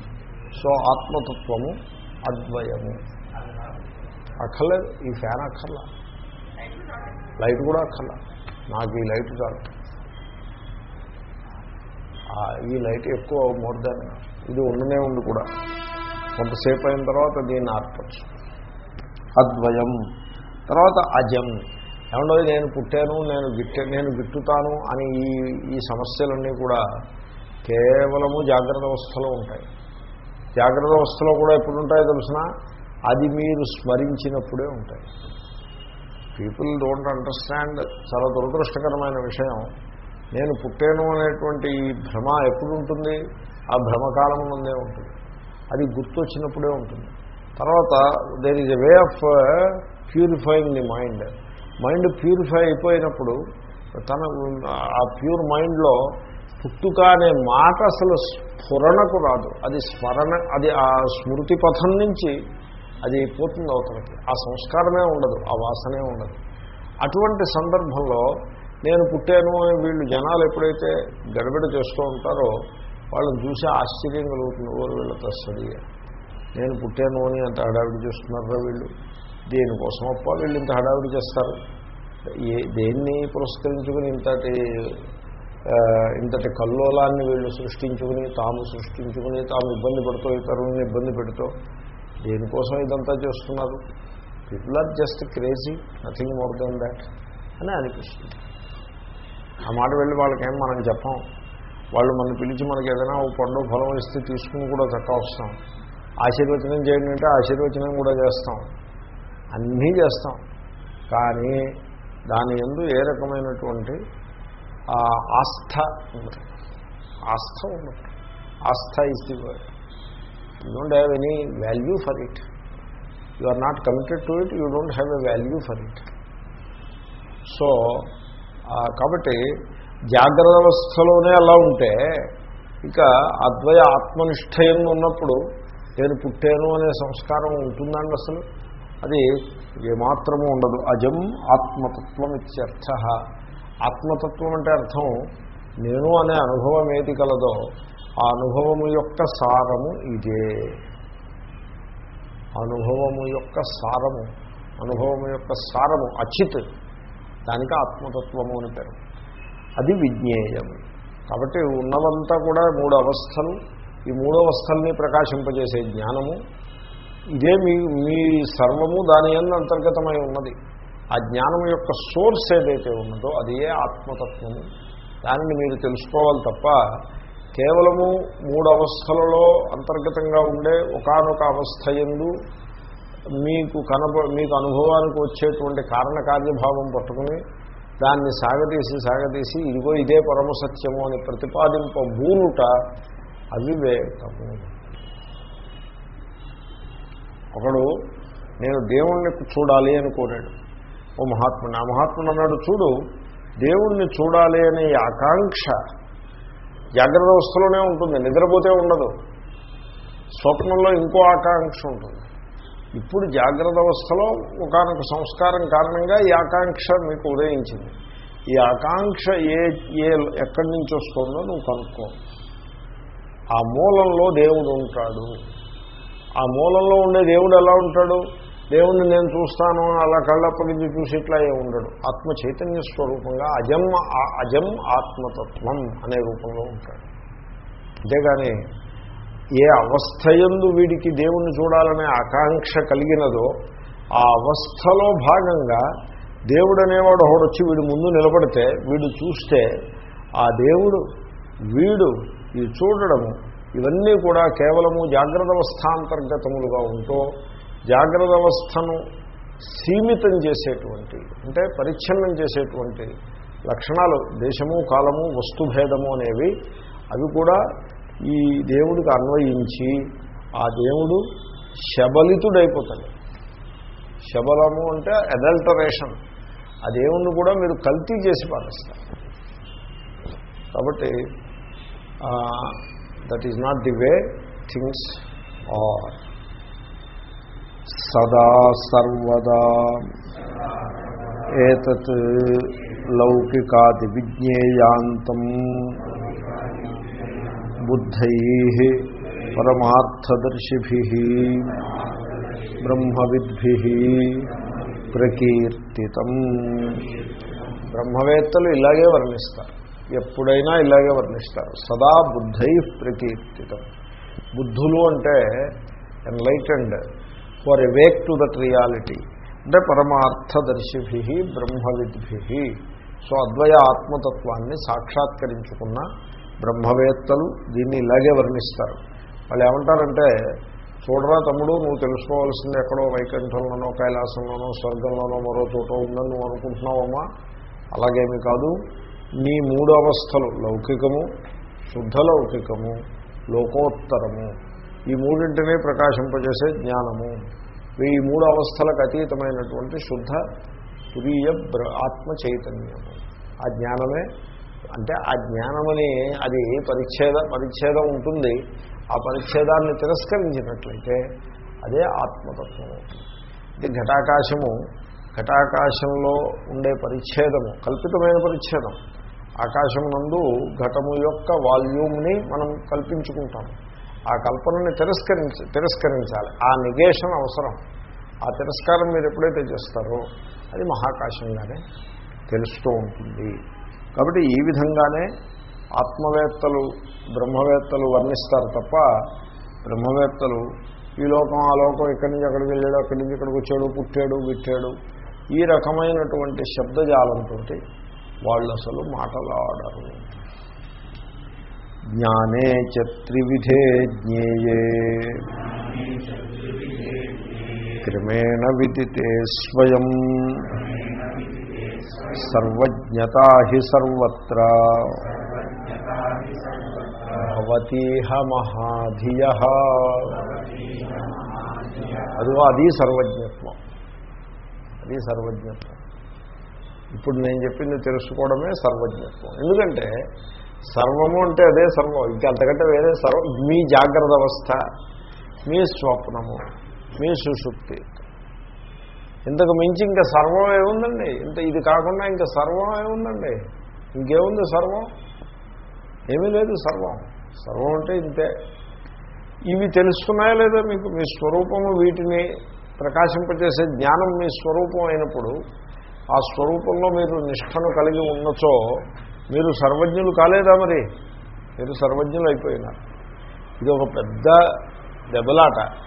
సో ఆత్మతత్వము అద్వయము. అక్కర్లేదు ఈ ఫ్యాన్ అక్కర్లా. లైట్ కూడా అక్కర్లా. నాకు ఈ లైట్ కాదు ఈ లైట్ ఎక్కువ మోర్ దాన్ ఇది ఉండనే ఉంది కూడా. కొంతసేపు అయిన తర్వాత దీన్ని ఆర్పచ్చు. అద్వయం. తర్వాత అజం. ఏమండో నేను పుట్టాను నేను గిట్ట నేను గిట్టుతాను అని ఈ ఈ సమస్యలన్నీ కూడా కేవలము జాగ్రత్త అవస్థలో ఉంటాయి. జాగ్రత్త అవస్థలో కూడా ఎప్పుడు ఉంటాయో తెలిసిన? అది మీరు స్మరించినప్పుడే ఉంటాయి. పీపుల్ డోంట్ అండర్స్టాండ్ చాలా దురదృష్టకరమైన విషయం. నేను పుట్టాను అనేటువంటి ఈ భ్రమ ఎప్పుడు ఉంటుంది ఆ భ్రమకాలం ముందే ఉంటుంది. అది గుర్తొచ్చినప్పుడే ఉంటుంది. తర్వాత there is a way of purifying the mind mind purify అయిపోయినప్పుడు తన ఆ ప్యూర్ మైండ్లో పుట్టుక అనే మాట అసలు స్ఫురణకు రాదు. అది స్మరణ అది ఆ స్మృతి పథం నుంచి అది పోతుంది అవతలకి. ఆ సంస్కారమే ఉండదు ఆ వాసనే ఉండదు. అటువంటి సందర్భంలో నేను పుట్టాను అని వీళ్ళు జనాలు ఎప్పుడైతే గడబిడ చేస్తూ ఉంటారో వాళ్ళని చూసి ఆశ్చర్యం కలుగుతుంది. ఓరు వీళ్ళతో వస్తుంది నేను పుట్టాను అని అంత హడావిడి చేస్తున్నారా వీళ్ళు? దేనికోసం అప్ప వీళ్ళు ఇంత హడావిడి చేస్తారు? ఏ దేన్ని పురస్కరించుకుని ఇంతటి ఇంతటి కల్లోలాన్ని వీళ్ళు సృష్టించుకుని తాము సృష్టించుకుని తాము ఇబ్బంది పడుతూ ఇతరులను ఇబ్బంది పెడుతూ దేనికోసం ఇదంతా చేస్తున్నారు? People are just crazy nothing more than that అని అనిపిస్తుంది. ఆ మాట వెళ్ళి వాళ్ళకేం మనం చెప్పాం. వాళ్ళు మనం పిలిచి మనకి ఏదైనా ఓ పండు ఫలం ఇస్తే తీసుకుని కూడా చక్క వస్తాం. ఆశీర్వచనం చేయండి అంటే ఆశీర్వచనం కూడా చేస్తాం. అన్నీ చేస్తాం. కానీ దాని ఎందు ఏ రకమైనటువంటి ఆ, ఆస్థ ఉండదు ఆస్థ ఉండదు ఆస్థ is the word you don't have any value for it you are not committed to it you don't have a value for it so కాబట్టి జాగ్రత్త అవస్థలోనే అలా ఉంటే ఇక అద్వయ ఆత్మనిష్టయం ఉన్నప్పుడు నేను పుట్టాను అనే సంస్కారం ఉంటుందండి అసలు. అది ఏమాత్రము ఉండదు. అజం ఆత్మతత్వం ఇత్యర్థ. ఆత్మతత్వం అంటే అర్థం నేను అనే అనుభవం ఏది కలదో ఆ అనుభవము యొక్క సారము ఇదే. అనుభవము యొక్క సారము అనుభవము యొక్క సారము అచిత్. దానికి ఆత్మతత్వము అని పేరు. అది విజ్ఞేయం. కాబట్టి ఉన్నవంతా కూడా మూడు అవస్థలు ఈ మూడు అవస్థల్ని ప్రకాశింపజేసే జ్ఞానము. ఇదే మీ మీ సర్వము దాని ఎందు అంతర్గతమై ఉన్నది. ఆ జ్ఞానం యొక్క సోర్స్ ఏదైతే ఉన్నదో అది ఏ ఆత్మతత్వము? దానిని మీరు తెలుసుకోవాలి తప్ప కేవలము మూడు అవస్థలలో అంతర్గతంగా ఉండే ఒకానొక అవస్థ ఎందు మీకు కనబ మీకు అనుభవానికి వచ్చేటువంటి కారణకార్యభావం పట్టుకుని దాన్ని సాగతీసి సాగతీసి ఇదిగో ఇదే పరమసత్యము అని ప్రతిపాదింపబూనుట అవివేకము. ఒకడు నేను దేవుణ్ణి చూడాలి అని కోరాడు. ఓ మహాత్ముడు ఆ మహాత్ముడు అన్నాడు చూడు దేవుణ్ణి చూడాలి అనే ఆకాంక్ష జాగ్రత్త అవస్థలోనే ఉంటుంది నిద్రపోతే ఉండదు. స్వప్నంలో ఇంకో ఆకాంక్ష ఉంటుంది. ఇప్పుడు జాగ్రత్త అవస్థలో ఒకనొక సంస్కారం కారణంగా ఈ ఆకాంక్ష మీకు ఉదయించింది. ఈ ఆకాంక్ష ఏ ఏ ఎక్కడి నుంచి వస్తుందో నువ్వు కనుక్కో. ఆ మూలంలో దేవుడు ఉంటాడు. ఆ మూలంలో ఉండే దేవుడు ఎలా ఉంటాడు? దేవుణ్ణి నేను చూస్తాను అలా కళ్ళప్పగించి చూసి ఇట్లా ఏ ఉండడు. ఆత్మ చైతన్య స్వరూపంగా అజం ఆ- అజం ఆత్మతత్వం అనే రూపంలో ఉంటాడు. అంతేగాని ఏ అవస్థయందు వీడికి దేవుణ్ణి చూడాలనే ఆకాంక్ష కలిగినదో ఆ అవస్థలో భాగంగా దేవుడు అనేవాడు ఒకడొచ్చి వీడు ముందు నిలబడితే వీడు చూస్తే ఆ దేవుడు వీడు ఇది చూడడము ఇవన్నీ కూడా కేవలము జాగ్రత్త అవస్థాంతర్గతములుగా ఉంటూ జాగ్రత్త అవస్థను సీమితం చేసేటువంటి అంటే పరిచ్ఛిన్నం చేసేటువంటి లక్షణాలు దేశము కాలము వస్తుభేదము అనేవి అవి కూడా ఈ దేవుడికి అన్వయించి ఆ దేవుడు శబలితుడైపోతాడు. శబలము అంటే అడల్టరేషన్. ఆ దేవుణ్ణి కూడా మీరు కల్తీ చేసి పాటిస్తారు కాబట్టి that is not the way things are సదా సర్వదా ఏతత్ లౌకికాది విజ్ఞేయాంతం. బుద్ధై పరమార్థదర్శిభి బ్రహ్మవిద్భి ప్రకీర్తితం. బ్రహ్మవేత్తలు ఇలాగే వర్ణిస్తారు. ఎప్పుడైనా ఇలాగే వర్ణిస్తారు. సదా బుద్ధై ప్రకీర్తితం. బుద్ధులు అంటే enlightened for a to that reality అంటే పరమార్థదర్శిభి బ్రహ్మవిద్భి. సో అద్వయ ఆత్మతత్వాన్ని సాక్షాత్కరించుకున్న బ్రహ్మవేత్తలు దీన్ని ఇలాగే వర్ణిస్తారు. వాళ్ళు ఏమంటారంటే చూడరా తమ్ముడు నువ్వు తెలుసుకోవాల్సింది ఎక్కడో వైకుంఠంలోనో కైలాసంలోనో స్వర్గంలోనో మరో చోట ఉందని నువ్వు అనుకుంటున్నావమ్మా? అలాగేమీ కాదు. నీ మూడు అవస్థలు లౌకికము శుద్ధ లౌకికము లోకోత్తరము ఈ మూడింటినే ప్రకాశింపజేసే జ్ఞానము. ఈ మూడు అవస్థలకు అతీతమైనటువంటి శుద్ధ తురీయ ఆత్మ చైతన్యము ఆ జ్ఞానమే అంటే ఆ జ్ఞానమని అది పరిచ్ఛేద పరిచ్ఛేదం ఉంటుంది. ఆ పరిచ్ఛేదాన్ని తిరస్కరించినట్లయితే అదే ఆత్మతత్వం అవుతుంది ఇది ఘటాకాశము. ఘటాకాశంలో ఉండే పరిచ్ఛేదము కల్పితమైన పరిచ్ఛేదం. ఆకాశం నందు ఘటము యొక్క వాల్యూమ్ని మనం కల్పించుకుంటాం ఆ కల్పనని తిరస్కరించ తిరస్కరించాలి. ఆ నిగేషన్ అవసరం. ఆ తిరస్కారం మీరు ఎప్పుడైతే చేస్తారో అది మహాకాశంగానే తెలుస్తూ ఉంటుంది. కాబట్టి ఈ విధంగానే ఆత్మవేత్తలు బ్రహ్మవేత్తలు వర్ణిస్తారు తప్ప బ్రహ్మవేత్తలు ఈ లోకం ఆ లోకం ఇక్కడి నుంచి అక్కడికి వెళ్ళాడు అక్కడి నుంచి ఇక్కడికి వచ్చాడు పుట్టాడు విట్టాడు ఈ రకమైనటువంటి శబ్దజాలంతో వాళ్ళు అసలు మాటలాడరు. జ్ఞానే చ త్రివిధే జ్ఞేయే. క్రమేణ విదితే స్వయం. సర్వజ్ఞతాహి సర్వత్ర. భవతీహ మహాధియ అదిగో అది సర్వజ్ఞత్వం. అది సర్వజ్ఞత్వం. ఇప్పుడు నేను చెప్పింది తెలుసుకోవడమే సర్వజ్ఞత్వం. ఎందుకంటే సర్వము అంటే అదే సర్వం. ఇంకా అంతకంటే వేరే సర్వం. మీ జాగ్రత్త అవస్థ మీ స్వప్నము మీ సుషుప్తి ఇంతకు మించి ఇంకా సర్వం ఏముందండి? ఇంత ఇది కాకుండా ఇంకా సర్వం ఏముందండి? ఇంకేముంది సర్వం? ఏమీ లేదు సర్వం. సర్వం అంటే ఇంతే. ఇవి తెలుస్తున్నాయా లేదా మీకు? మీ స్వరూపము వీటిని ప్రకాశింపజేసే జ్ఞానం మీ స్వరూపం అయినప్పుడు ఆ స్వరూపంలో మీరు నిష్ఠను కలిగి ఉన్నచో మీరు సర్వజ్ఞులు కాలేదా మరి? మీరు సర్వజ్ఞులు అయిపోయినారు. ఇది ఒక పెద్ద దెబ్బలాట.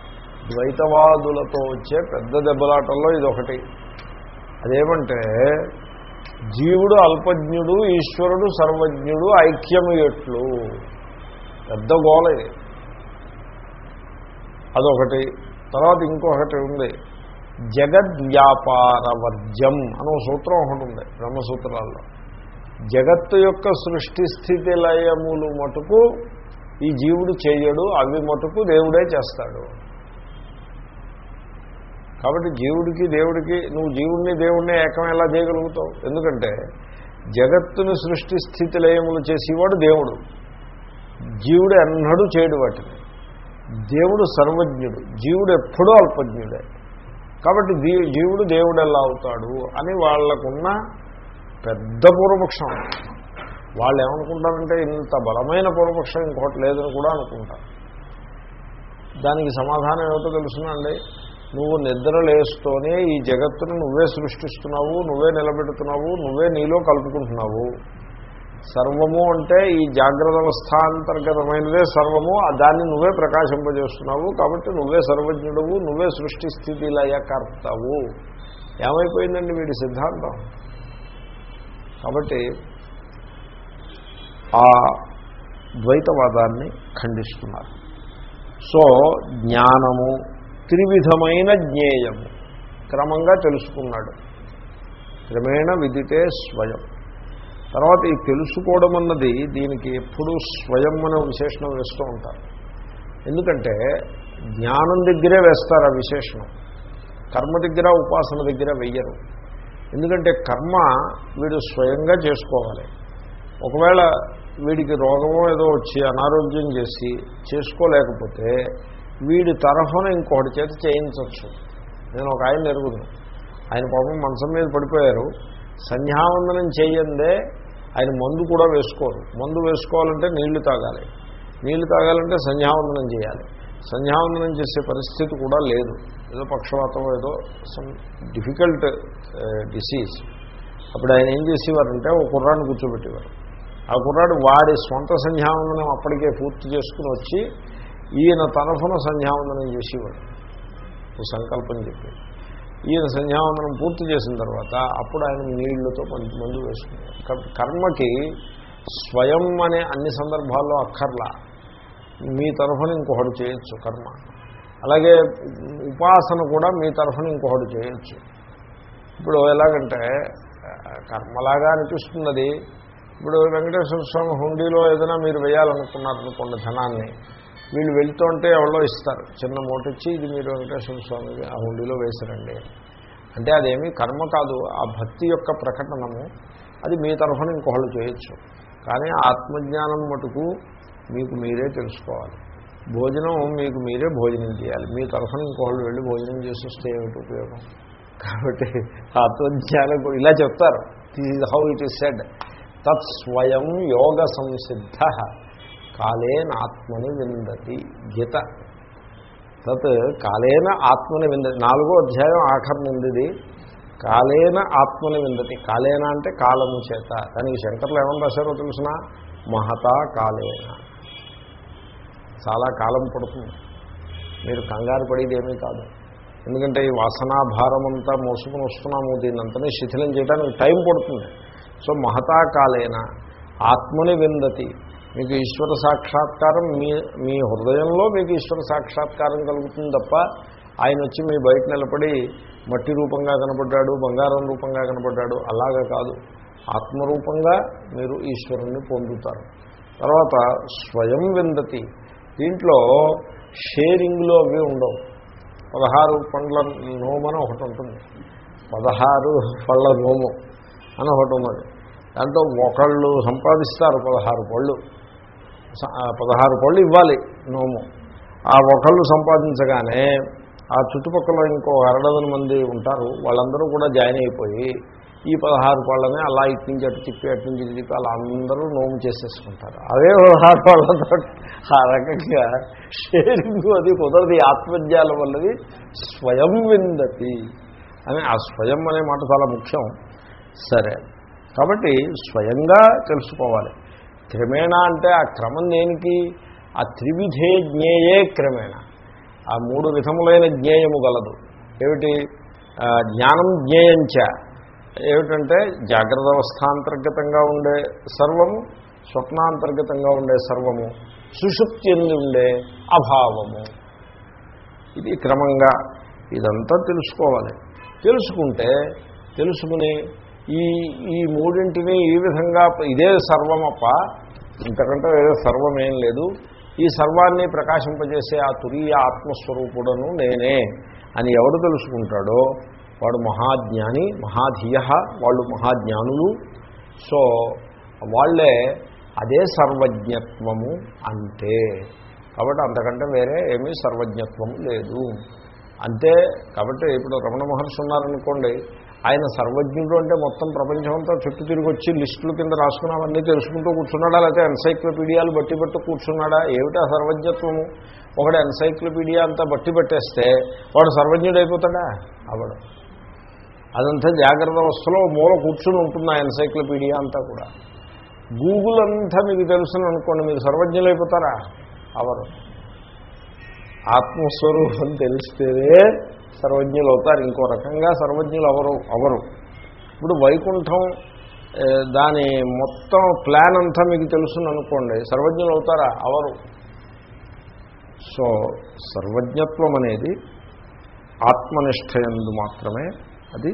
ద్వైతవాదులతో వచ్చే పెద్ద దెబ్బలాటల్లో ఇది ఒకటి అదేమంటే జీవుడు అల్పజ్ఞుడు ఈశ్వరుడు సర్వజ్ఞుడు ఐక్యము ఎట్లు పెద్ద గోల ఇది. అదొకటి. తర్వాత ఇంకొకటి ఉంది. జగద్వ్యాపారవర్జ్యం అనో సూత్రం ఒకటి ఉంది బ్రహ్మసూత్రాల్లో. జగత్తు యొక్క సృష్టి స్థితి లయములు మటుకు ఈ జీవుడు చేయడు అవి మటుకు దేవుడే చేస్తాడు. కాబట్టి జీవుడికి దేవుడికి నువ్వు జీవుడిని దేవుడిని ఏకం ఎలా చేయగలుగుతావు? ఎందుకంటే జగత్తుని సృష్టి స్థితి లయములు చేసేవాడు దేవుడు. జీవుడు ఎన్నడూ చేయడు వాటిని. దేవుడు సర్వజ్ఞుడు. జీవుడు ఎప్పుడూ అల్పజ్ఞుడే. కాబట్టి జీవుడు దేవుడు ఎలా అవుతాడు అని వాళ్ళకున్న పెద్ద పూర్వపక్షం. వాళ్ళు ఏమనుకుంటారంటే ఇంత బలమైన పూర్వపక్షం ఇంకోటి లేదని కూడా అనుకుంటారు. దానికి సమాధానం ఏమిటో తెలుసునండి? నువ్వు నిద్రలేస్తూనే ఈ జగత్తును నువ్వే సృష్టిస్తున్నావు నువ్వే నిలబెడుతున్నావు నువ్వే నీలో కలుపుకుంటున్నావు. సర్వము అంటే ఈ జాగ్రత్త అవస్థాంతర్గతమైనదే సర్వము ఆ దాన్ని నువ్వే ప్రకాశింపజేస్తున్నావు కాబట్టి నువ్వే సర్వజ్ఞుడవు నువ్వే సృష్టి స్థితి లయకర్తవు ఏమైపోయిందండి వీడి సిద్ధాంతం? కాబట్టి ఆ ద్వైతవాదాన్ని ఖండిస్తున్నారు. సో జ్ఞానము త్రివిధమైన జ్ఞేయం. క్రమంగా తెలుసుకున్నాడు. క్రమేణ విదితే స్వయం. తర్వాత ఈ తెలుసుకోవడం అన్నది దీనికి ఎప్పుడూ స్వయం అనే విశేషణం వేస్తూ ఉంటారు. ఎందుకంటే జ్ఞానం దగ్గరే వేస్తారు ఆ విశేషణం. కర్మ దగ్గర ఉపాసన దగ్గర వెయ్యరు. ఎందుకంటే కర్మ వీడు స్వయంగా చేసుకోవాలి. ఒకవేళ వీడికి రోగమో ఏదో వచ్చి అనారోగ్యం చేసి చేసుకోలేకపోతే వీడి తరఫున ఇంకొకటి చేత చేయించవచ్చు. నేను ఒక ఆయన ఎరుగును ఆయన పాపం మంచం మీద పడిపోయారు. సంధ్యావందనం చేయందే ఆయన మందు కూడా వేసుకోరు. మందు వేసుకోవాలంటే నీళ్ళు తాగాలి. నీళ్ళు తాగాలంటే సంధ్యావందనం చేయాలి. సంధ్యావందనం చేసే పరిస్థితి కూడా లేదు. ఏదో పక్షవాతం ఏదో సమ్ డిఫికల్ట్ డిసీజ్. అప్పుడు ఆయన ఏం చేసేవారంటే ఒక కుర్రాన్ని కూర్చోబెట్టేవారు. ఆ కుర్రాడు వాడి సొంత సంధ్యావందనం అప్పటికే పూర్తి చేసుకుని వచ్చి ఈయన తరఫున సంధ్యావందనం చేసేవాడు. ఓ సంకల్పం చెప్పి ఈయన సంధ్యావందనం పూర్తి చేసిన తర్వాత అప్పుడు ఆయన నీళ్ళతో మంచి మందు వేసుకున్నాడు. కర్మకి స్వయం అనే అన్ని సందర్భాల్లో అక్కర్లా. మీ తరఫున ఇంకొకటి చేయొచ్చు కర్మ. అలాగే ఉపాసన కూడా మీ తరఫున ఇంకొకటి చేయొచ్చు. ఇప్పుడు ఎలాగంటే కర్మలాగా అనిపిస్తున్నది. ఇప్పుడు వెంకటేశ్వర స్వామి హుండీలో ఏదైనా మీరు వేయాలనుకున్నారనుకోండి ధనాన్ని వీళ్ళు వెళ్తుంటే ఎవరో ఇస్తారు. చిన్న మూట ఇచ్చి ఇది మీరు వెంకటేశ్వర స్వామి ఆ హుండీలో వేశారండి అంటే అదేమి కర్మ కాదు. ఆ భక్తి యొక్క ప్రకటనము అది మీ తరఫున ఇంకొకళ్ళు చేయొచ్చు. కానీ ఆత్మజ్ఞానం మటుకు మీకు మీరే తెలుసుకోవాలి. భోజనం మీకు మీరే భోజనం చేయాలి. మీ తరఫున ఇంకొకళ్ళు వెళ్ళి భోజనం చేసి వస్తే ఏమిటి ఉపయోగం? కాబట్టి ఆత్మజ్ఞానం ఇలా చెప్తారు. This how it is said తత్స్వయం యోగ సంసిద్ధ. కాలేన ఆత్మని విందతి గీత. తత్ కాలేన ఆత్మని విందతి. నాలుగో అధ్యాయం ఆఖరి నుండిది. కాలేన ఆత్మని విందతి. కాలేన అంటే కాలము చేత. దానికి శంకర్లు ఏమని రాశారో తెలిసిన? మహతా కాలేన. చాలా కాలం పడుతుంది. మీరు కంగారు పడేది ఏమీ కాదు. ఎందుకంటే ఈ వాసనాభారం అంతా మోసుకుని వస్తున్నాము. దీన్నంతనే శిథిలం చేయడానికి టైం పడుతుంది. సో మహతా కాలేన. ఆత్మని విందతి. మీకు ఈశ్వర సాక్షాత్కారం మీ మీ హృదయంలో మీకు ఈశ్వర సాక్షాత్కారం కలుగుతుంది తప్ప ఆయన వచ్చి మీ బయట నిలబడి మట్టి రూపంగా కనపడ్డాడు బంగారం రూపంగా కనపడ్డాడు అలాగా కాదు. ఆత్మరూపంగా మీరు ఈశ్వరుణ్ణి పొందుతారు. తర్వాత స్వయం విందతి. దీంట్లో షేరింగ్లో అవి ఉండవు. పదహారు పండ్ల నోమని ఒకటి ఉంటుంది. పదహారు పళ్ళ నోము అని ఒకటి ఉన్నది. దాంట్లో ఒకళ్ళు సంపాదిస్తారు పదహారు పళ్ళు. పదహారు పళ్ళు ఇవ్వాలి నోము. ఆ ఒకళ్ళు సంపాదించగానే ఆ చుట్టుపక్కల ఇంకో అరడదన మంది ఉంటారు వాళ్ళందరూ కూడా జాయిన్ అయిపోయి ఈ పదహారు కోళ్ళనే అలా ఇటు నుంచి అటు తిప్పి అటు నుంచి తిప్పి అలా అందరూ నోము చేసేసుకుంటారు. అదే పదహారు పళ్ళతో ఆ రకంగా షేరింగ్ అది కుదరది ఆత్మజ్ఞానం వల్లది స్వయం విందతి అని ఆ స్వయం అనే మాట చాలా ముఖ్యం. సరే కాబట్టి స్వయంగా తెలుసుకోవాలి. క్రమేణ అంటే ఆ క్రమం దేనికి? ఆ త్రివిధే జ్ఞేయే క్రమేణ. ఆ మూడు విధములైన జ్ఞేయము గలదు. ఏమిటి? జ్ఞానం జ్ఞేయంచ. ఏమిటంటే జాగ్రత్త అవస్థాంతర్గతంగా ఉండే సర్వము స్వప్నాంతర్గతంగా ఉండే సర్వము సుషుప్తి ఉండే అభావము. ఇది క్రమంగా ఇదంతా తెలుసుకోవాలి. తెలుసుకుంటే తెలుసుకుని ఈ ఈ మూడింటిని ఈ విధంగా ఇదే సర్వమప్ప ఇంతకంటే వేరే సర్వమేం లేదు. ఈ సర్వాన్ని ప్రకాశింపజేసే ఆ తురీయ ఆత్మస్వరూపుడను నేనే అని ఎవడు తెలుసుకుంటాడో వాడు మహాజ్ఞాని మహాధీయ వాళ్ళు మహాజ్ఞానులు. సో వాళ్ళే అదే సర్వజ్ఞత్వము అంతే కాబట్టి అంతకంటే వేరే ఏమీ సర్వజ్ఞత్వము లేదు. అంతే కాబట్టి ఇప్పుడు రమణ మహర్షి ఉన్నారనుకోండి ఆయన సర్వజ్ఞుడు అంటే మొత్తం ప్రపంచం అంతా చుట్టూ తిరిగి వచ్చి లిస్టుల కింద రాసుకున్నామన్నీ తెలుసుకుంటూ కూర్చున్నాడా? లేకపోతే ఎన్సైక్లోపీడియాలు బట్టి పెట్టు కూర్చున్నాడా? ఏమిటా సర్వజ్ఞత్వము? ఒకడు ఎన్సైక్లోపీడియా అంతా బట్టి పెట్టేస్తే వాడు సర్వజ్ఞుడు అయిపోతాడా అవడు అదంతా జాగ్రత్త అవస్థలో మూల కూర్చుని ఉంటుంది ఆ ఎన్సైక్లోపీడియా అంతా కూడా? గూగుల్ అంతా మీకు తెలుసుని అనుకోండి మీరు సర్వజ్ఞులు అయిపోతారా అవరు ఆత్మస్వరూపం తెలిస్తేనే సర్వజ్ఞులు అవుతారు ఇంకో రకంగా సర్వజ్ఞులు అవరు అవరు ఇప్పుడు వైకుంఠం దాని మొత్తం ప్లాన్ అంతా మీకు తెలుసుననుకోండి. సర్వజ్ఞులు అవుతారా అవరు సో సర్వజ్ఞత్వం అనేది ఆత్మనిష్టయందు మాత్రమే అది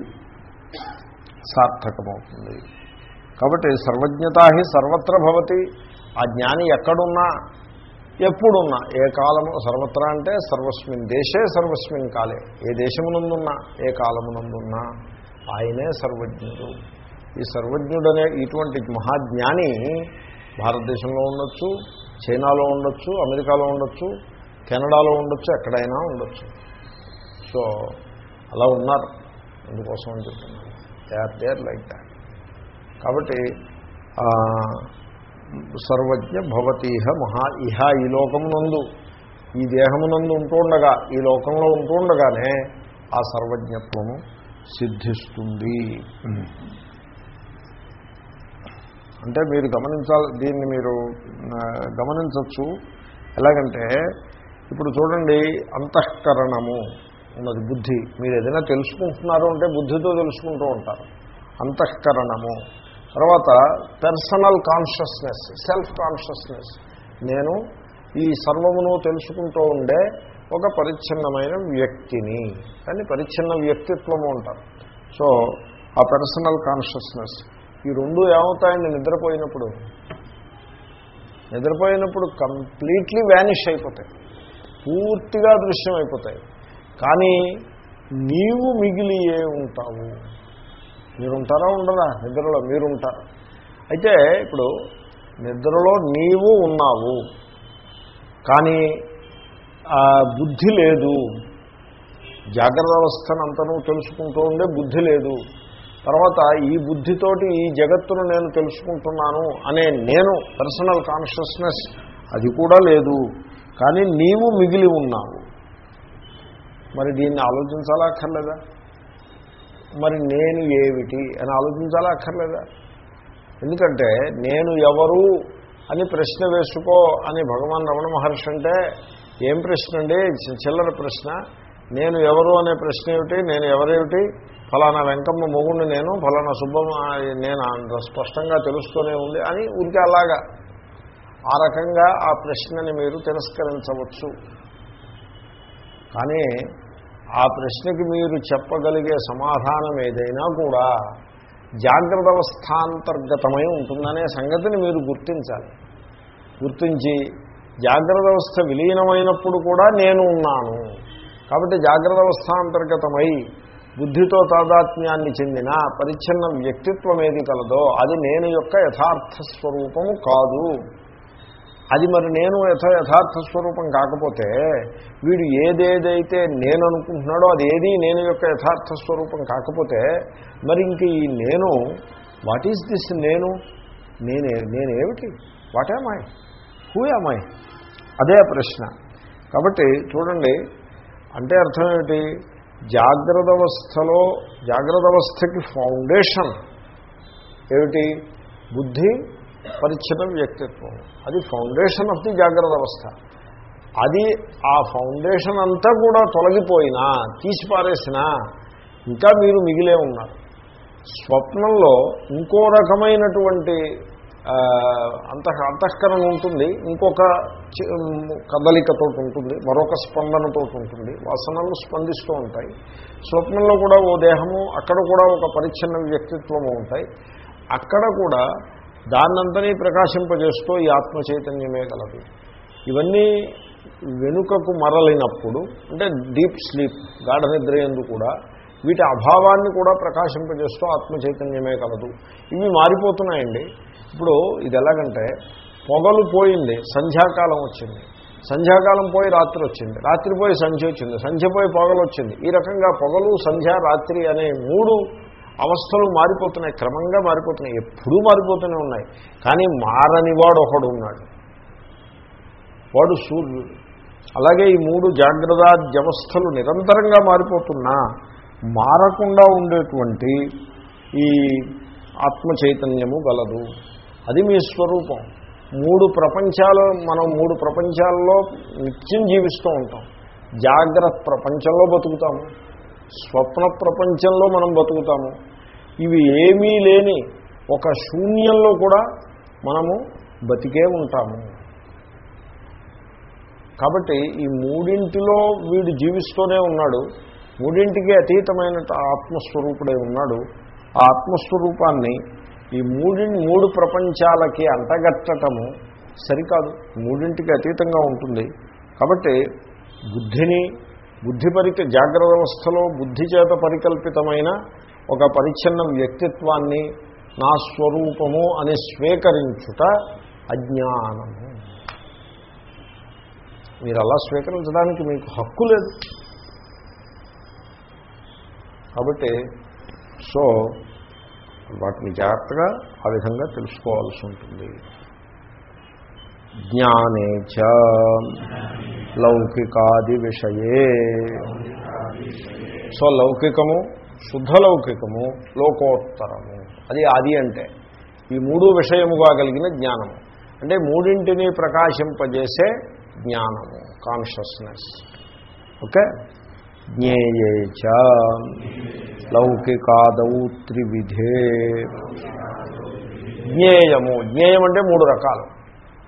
సార్థకమవుతుంది. కాబట్టి సర్వజ్ఞత హి సర్వత్ర భవతి. ఆ జ్ఞాని ఎక్కడున్నా ఎప్పుడున్నా? ఏ కాలము సర్వత్రా అంటే సర్వస్మిన్ దేశే సర్వస్మిన్ కాలే. ఏ దేశమునందున్నా? ఏ కాలమునందున్నా? ఆయనే సర్వజ్ఞుడు. ఈ సర్వజ్ఞుడనే ఇటువంటి మహాజ్ఞాని భారతదేశంలో ఉండొచ్చు చైనాలో ఉండొచ్చు అమెరికాలో ఉండొచ్చు కెనడాలో ఉండొచ్చు ఎక్కడైనా ఉండొచ్చు. సో అలా ఉన్నారు. అందుకోసం అని చెప్తున్నాను. They are there like that కాబట్టి సర్వజ్ఞ భవతీహ మహా ఇహ ఈ లోకమునందు. ఈ దేహమునందు ఉంటుండగా ఈ లోకంలో ఉంటుండగానే ఆ సర్వజ్ఞత్వము సిద్ధిస్తుంది. అంటే మీరు గమనించాలి దీన్ని మీరు గమనించవచ్చు ఎలాగంటే ఇప్పుడు చూడండి అంతఃకరణము ఉన్నది బుద్ధి. మీరు ఏదైనా తెలుసుకుంటున్నారు అంటే బుద్ధితో తెలుసుకుంటూ ఉంటారు. అంతఃకరణము. తర్వాత పర్సనల్ కాన్షియస్నెస్ సెల్ఫ్ కాన్షియస్నెస్ నేను ఈ సర్వమును తెలుసుకుంటూ ఉండే ఒక పరిచ్ఛిన్నమైన వ్యక్తిని. కానీ పరిచ్ఛిన్న వ్యక్తిత్వము అంటారు. సో ఆ పర్సనల్ కాన్షియస్నెస్ ఈ రెండు ఏమవుతాయండి నిద్రపోయినప్పుడు? నిద్రపోయినప్పుడు కంప్లీట్లీ వ్యానిష్ అయిపోతాయి. పూర్తిగా దృశ్యం అయిపోతాయి కానీ నీవు మిగిలియే ఉంటావు. మీరుంటారా ఉండరా నిద్రలో మీరుంటారు. అయితే ఇప్పుడు నిద్రలో నీవు ఉన్నావు. కానీ ఆ బుద్ధి లేదు. జాగ్రత్త అవస్థను అంతా నువ్వు తెలుసుకుంటూ ఉండే బుద్ధి లేదు. తర్వాత ఈ బుద్ధితోటి ఈ జగత్తును నేను తెలుసుకుంటున్నాను అనే నేను పర్సనల్ కాన్షియస్నెస్ అది కూడా లేదు. కానీ నీవు మిగిలి ఉన్నావు. మరి దీన్ని ఆలోచించాలా అక్కర్లేదా? మరి నేను ఏమిటి అని ఆలోచించాలా అక్కర్లేదా? ఎందుకంటే నేను ఎవరు అని ప్రశ్న వేసుకో అని భగవాన్ రమణ మహర్షి అంటే ఏం ప్రశ్న అండి? చిల్లర ప్రశ్న. నేను ఎవరు అనే ప్రశ్న ఏమిటి? నేను ఎవరేమిటి? ఫలానా వెంకమ్మ మొగుడిని నేను ఫలానా సుబ్బమ్మ నేను అంత స్పష్టంగా తెలుస్తూనే ఉంది అని ఉంటే అలాగా. ఆ రకంగా ఆ ప్రశ్నని మీరు తిరస్కరించవచ్చు. కానీ ఆ ప్రశ్నకి మీరు చెప్పగలిగే సమాధానం ఏదైనా కూడా జాగ్రత్త అవస్థాంతర్గతమై ఉంటుందనే సంగతిని మీరు గుర్తించాలి. గుర్తించి జాగ్రత్త అవస్థ విలీనమైనప్పుడు కూడా నేను ఉన్నాను. కాబట్టి జాగ్రత్త అవస్థాంతర్గతమై బుద్ధితో తాదాత్మ్యాన్ని చెందిన పరిచ్ఛిన్న వ్యక్తిత్వం ఏది కలదో అది నేను యొక్క యథార్థ స్వరూపము కాదు. అది మరి నేను యథ యథార్థ స్వరూపం కాకపోతే వీడు ఏదేదైతే నేను అనుకుంటున్నాడో అది ఏది నేను యొక్క యథార్థ స్వరూపం కాకపోతే మరి ఇంక ఈ నేను వాట్ ఈజ్ దిస్ నేను? నేనే నేనేమిటి? వాట్ ఏమాయ్ హూ ఏమాయ్ అదే ప్రశ్న. కాబట్టి చూడండి అంటే అర్థం ఏమిటి? జాగ్రత్త అవస్థలో జాగ్రత్త అవస్థకి ఫౌండేషన్ ఏమిటి? బుద్ధి పరిచ్ఛిన్న వ్యక్తిత్వం. అది ఫౌండేషన్ ఆఫ్ ది జాగ్రత్త అవస్థ. అది ఆ ఫౌండేషన్ అంతా కూడా తొలగిపోయినా తీసిపారేసినా ఇంకా మీరు మిగిలే ఉన్నారు. స్వప్నంలో ఇంకో రకమైనటువంటి అంత అంతఃకరణ ఉంటుంది ఇంకొక కదలికతో ఉంటుంది మరొక స్పందనతో ఉంటుంది వాసనలు స్పందిస్తూ ఉంటాయి. స్వప్నంలో కూడా ఓ దేహము అక్కడ కూడా ఒక పరిచ్ఛిన్న వ్యక్తిత్వము ఉంటాయి. అక్కడ కూడా దాన్నంతని ప్రకాశింపజేస్తూ ఈ ఆత్మ చైతన్యమే కలదు ఇవన్నీ వెనుకకు మరలినప్పుడు అంటే డీప్ స్లీప్ గాఢ నిద్ర ఎందు కూడా వీటి అభావాన్ని కూడా ప్రకాశింపజేస్తూ ఆత్మ చైతన్యమే కలదు. ఇవి మారిపోతున్నాయండి. ఇప్పుడు ఇది ఎలాగంటే పొగలు పోయింది సంధ్యాకాలం వచ్చింది. సంధ్యాకాలం పోయి రాత్రి వచ్చింది. రాత్రి పోయి సంధ్య వచ్చింది. సంధ్య పోయి పొగలు వచ్చింది. ఈ రకంగా పొగలు సంధ్య రాత్రి అనే మూడు అవస్థలు మారిపోతున్నాయి క్రమంగా మారిపోతున్నాయి ఎప్పుడూ మారిపోతూనే ఉన్నాయి. కానీ మారని వాడు ఒకడు ఉన్నాడు. వాడు సూర్యుడు. అలాగే ఈ మూడు జాగ్రత్తాద్యవస్థలు నిరంతరంగా మారిపోతున్నా మారకుండా ఉండేటువంటి ఈ ఆత్మ చైతన్యము గలదు. అది మీ స్వరూపం. మూడు ప్రపంచాలు మనం మూడు ప్రపంచాల్లో నిత్యం జీవిస్తూ ఉంటాం. జాగ్రత్త ప్రపంచంలో బతుకుతాము. స్వప్న ప్రపంచంలో మనం బతుకుతాము. ఇవి ఏమీ లేని ఒక శూన్యంలో కూడా మనము బతికే ఉంటాము. కాబట్టి ఈ మూడింటిలో వీడు జీవిస్తూనే ఉన్నాడు. మూడింటికి అతీతమైన ఆత్మస్వరూపుడే ఉన్నాడు. ఆ ఆత్మస్వరూపాన్ని ఈ మూడి మూడు ప్రపంచాలకి అంటగట్టటము సరికాదు. మూడింటికి అతీతంగా ఉంటుంది. కాబట్టి బుద్ధిని బుద్ధి పరిక జాగ్రత్త వ్యవస్థలో బుద్ధి చేత పరికల్పితమైన ఒక పరిచ్ఛిన్న వ్యక్తిత్వాన్ని నా స్వరూపము అని స్వీకరించుట అజ్ఞానము. మీరు అలా స్వీకరించడానికి మీకు హక్కు లేదు. కాబట్టి సో వాటిని జాగ్రత్తగా ఆ విధంగా తెలుసుకోవాల్సి ఉంటుంది. జ్ఞానే చ లౌకికాది విషయే సో లౌకికము శుద్ధ లౌకికము లోకోత్తరము. అది ఆది అంటే ఈ మూడు విషయముగా కలిగిన జ్ఞానము. అంటే మూడింటిని ప్రకాశింపజేసే జ్ఞానము కాన్షియస్నెస్ ఓకే? జ్ఞేయే చ. లౌకికాదౌ త్రివిధే. జ్ఞేయము. జ్ఞేయం అంటే మూడు రకాలు.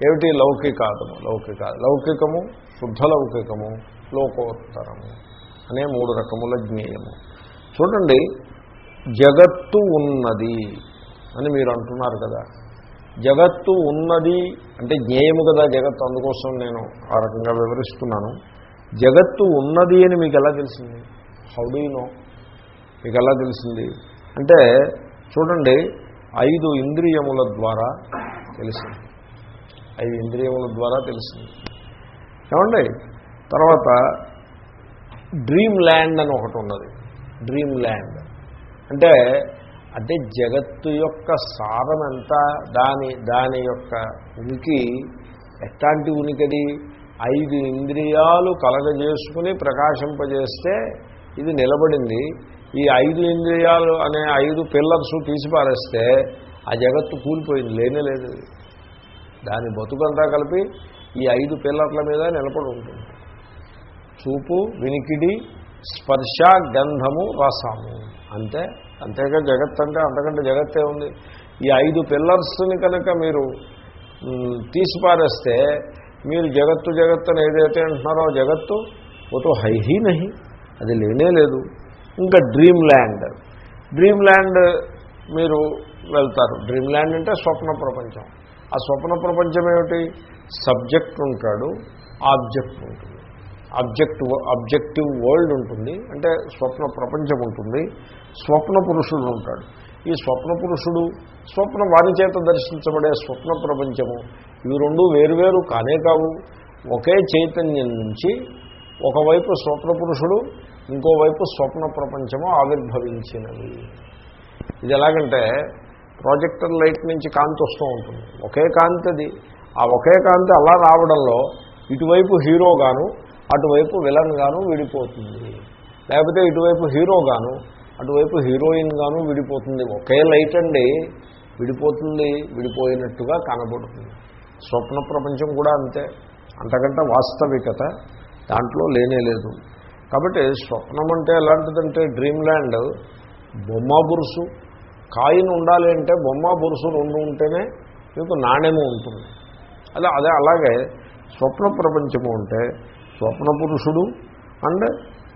ఏమిటి? లౌకికాదము లౌకిక లౌకికము శుద్ధలౌకికము లోకోత్తరము అనే మూడు రకముల జ్ఞేయము. చూడండి జగత్తు ఉన్నది అని మీరు అంటున్నారు కదా. జగత్తు ఉన్నది అంటే జ్ఞేయము కదా జగత్తు అందుకోసం నేను ఆ రకంగా వివరిస్తున్నాను. జగత్తు ఉన్నది అని మీకు ఎలా తెలిసింది? హౌ డూ నో మీకు ఎలా తెలిసింది? అంటే చూడండి ఐదు ఇంద్రియముల ద్వారా తెలిసింది. ఐదు ఇంద్రియముల ద్వారా తెలిసింది. ఏమండి? తర్వాత డ్రీమ్ ల్యాండ్ అని ఒకటి ఉన్నది. డ్రీమ్ ల్యాండ్ అంటే అంటే జగత్తు యొక్క సారం ఎంత? దాని దాని యొక్క ఉనికి ఎట్లాంటి ఉనికిది? ఐదు ఇంద్రియాలు కలగజేసుకుని ప్రకాశింపజేస్తే ఇది నిలబడింది. ఈ ఐదు ఇంద్రియాలు అనే ఐదు పిల్లర్స్ తీసి పారేస్తే ఆ జగత్తు కూలిపోయింది లేనే లేదు. దాని బతుకంతా కలిపి ఈ ఐదు పిల్లర్ల మీద నిలబడి ఉంటుంది. చూపు వినికిడి స్పర్శ గంధము రసము. అంతే అంతేగా జగత్ అంటే అంతకంటే జగత్తే ఉంది. ఈ ఐదు పిల్లర్స్ని కనుక మీరు తీసిపారేస్తే మీరు జగత్తు జగత్తు అని ఏదైతే అంటున్నారో జగత్తు ఓతో హైహీ నహి అది లేనే లేదు. ఇంకా డ్రీమ్ ల్యాండ్ డ్రీమ్ ల్యాండ్ మీరు వెళ్తారు. డ్రీమ్ ల్యాండ్ అంటే స్వప్న ప్రపంచం. ఆ స్వప్న ప్రపంచం ఏమిటి సబ్జెక్ట్ ఉంటాడు ఆబ్జెక్ట్ ఉంటుంది. ఆబ్జెక్టివ్ ఆబ్జెక్టివ్ వరల్డ్ ఉంటుంది అంటే స్వప్న ప్రపంచం ఉంటుంది స్వప్న పురుషుడు ఉంటాడు. ఈ స్వప్న పురుషుడు స్వప్న వారి చేత దర్శించబడే స్వప్న ప్రపంచము ఇవి రెండు వేరువేరు కానే కావు. ఒకే చైతన్యం నుంచి ఒకవైపు స్వప్న పురుషుడు ఇంకోవైపు స్వప్న ప్రపంచము ఆవిర్భవించినవి. ఇది ఎలాగంటే ప్రాజెక్టర్ లైట్ నుంచి కాంతి వస్తూ ఉంటుంది. ఒకే కాంతి అది ఆ ఒకే కాంతి అలా రావడంలో ఇటువైపు హీరో గాను అటువైపు విలన్ గాను విడిపోతుంది. లేకపోతే ఇటువైపు హీరో గాను అటువైపు హీరోయిన్ గాను విడిపోతుంది. ఒకే లైట్ అండి. విడిపోతుంది విడిపోయినట్టుగా కనబడుతుంది. స్వప్న ప్రపంచం కూడా అంతే. అంతకంటే వాస్తవికత దాంట్లో లేనే లేదు. కాబట్టి స్వప్నం అంటే ఎలాంటిదంటే డ్రీమ్ ల్యాండ్ బొమ్మ బురుసు. కాయిన్ ఉండాలి అంటే బొమ్మ బురుసు రెండు ఉంటేనే మీకు నాణ్యము ఉంటుంది. అదే అదే అలాగే స్వప్న ప్రపంచము అంటే స్వప్న పురుషుడు అండ్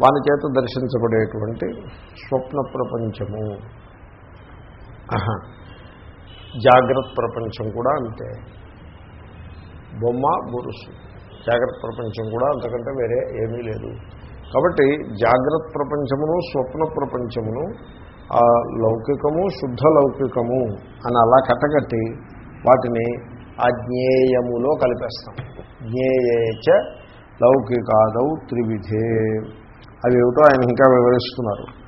వాని చేత దర్శించబడేటువంటి స్వప్న ప్రపంచము. జాగ్రత్త ప్రపంచం కూడా అంతే. బొమ్మ బురుసు. జాగ్రత్త ప్రపంచం కూడా అంతకంటే వేరే ఏమీ లేదు. కాబట్టి జాగ్రత్త ప్రపంచమును స్వప్న ప్రపంచమును ఆ లౌకికము శుద్ధ లౌకికము అని అలా కట్టగట్టి వాటిని ఆ జ్ఞేయములో కలిపేస్తాం. జ్ఞేయేచ లౌకికాదౌ త్రివిధే. అవి ఏమిటో ఆయన ఇంకా వివరిస్తున్నారు.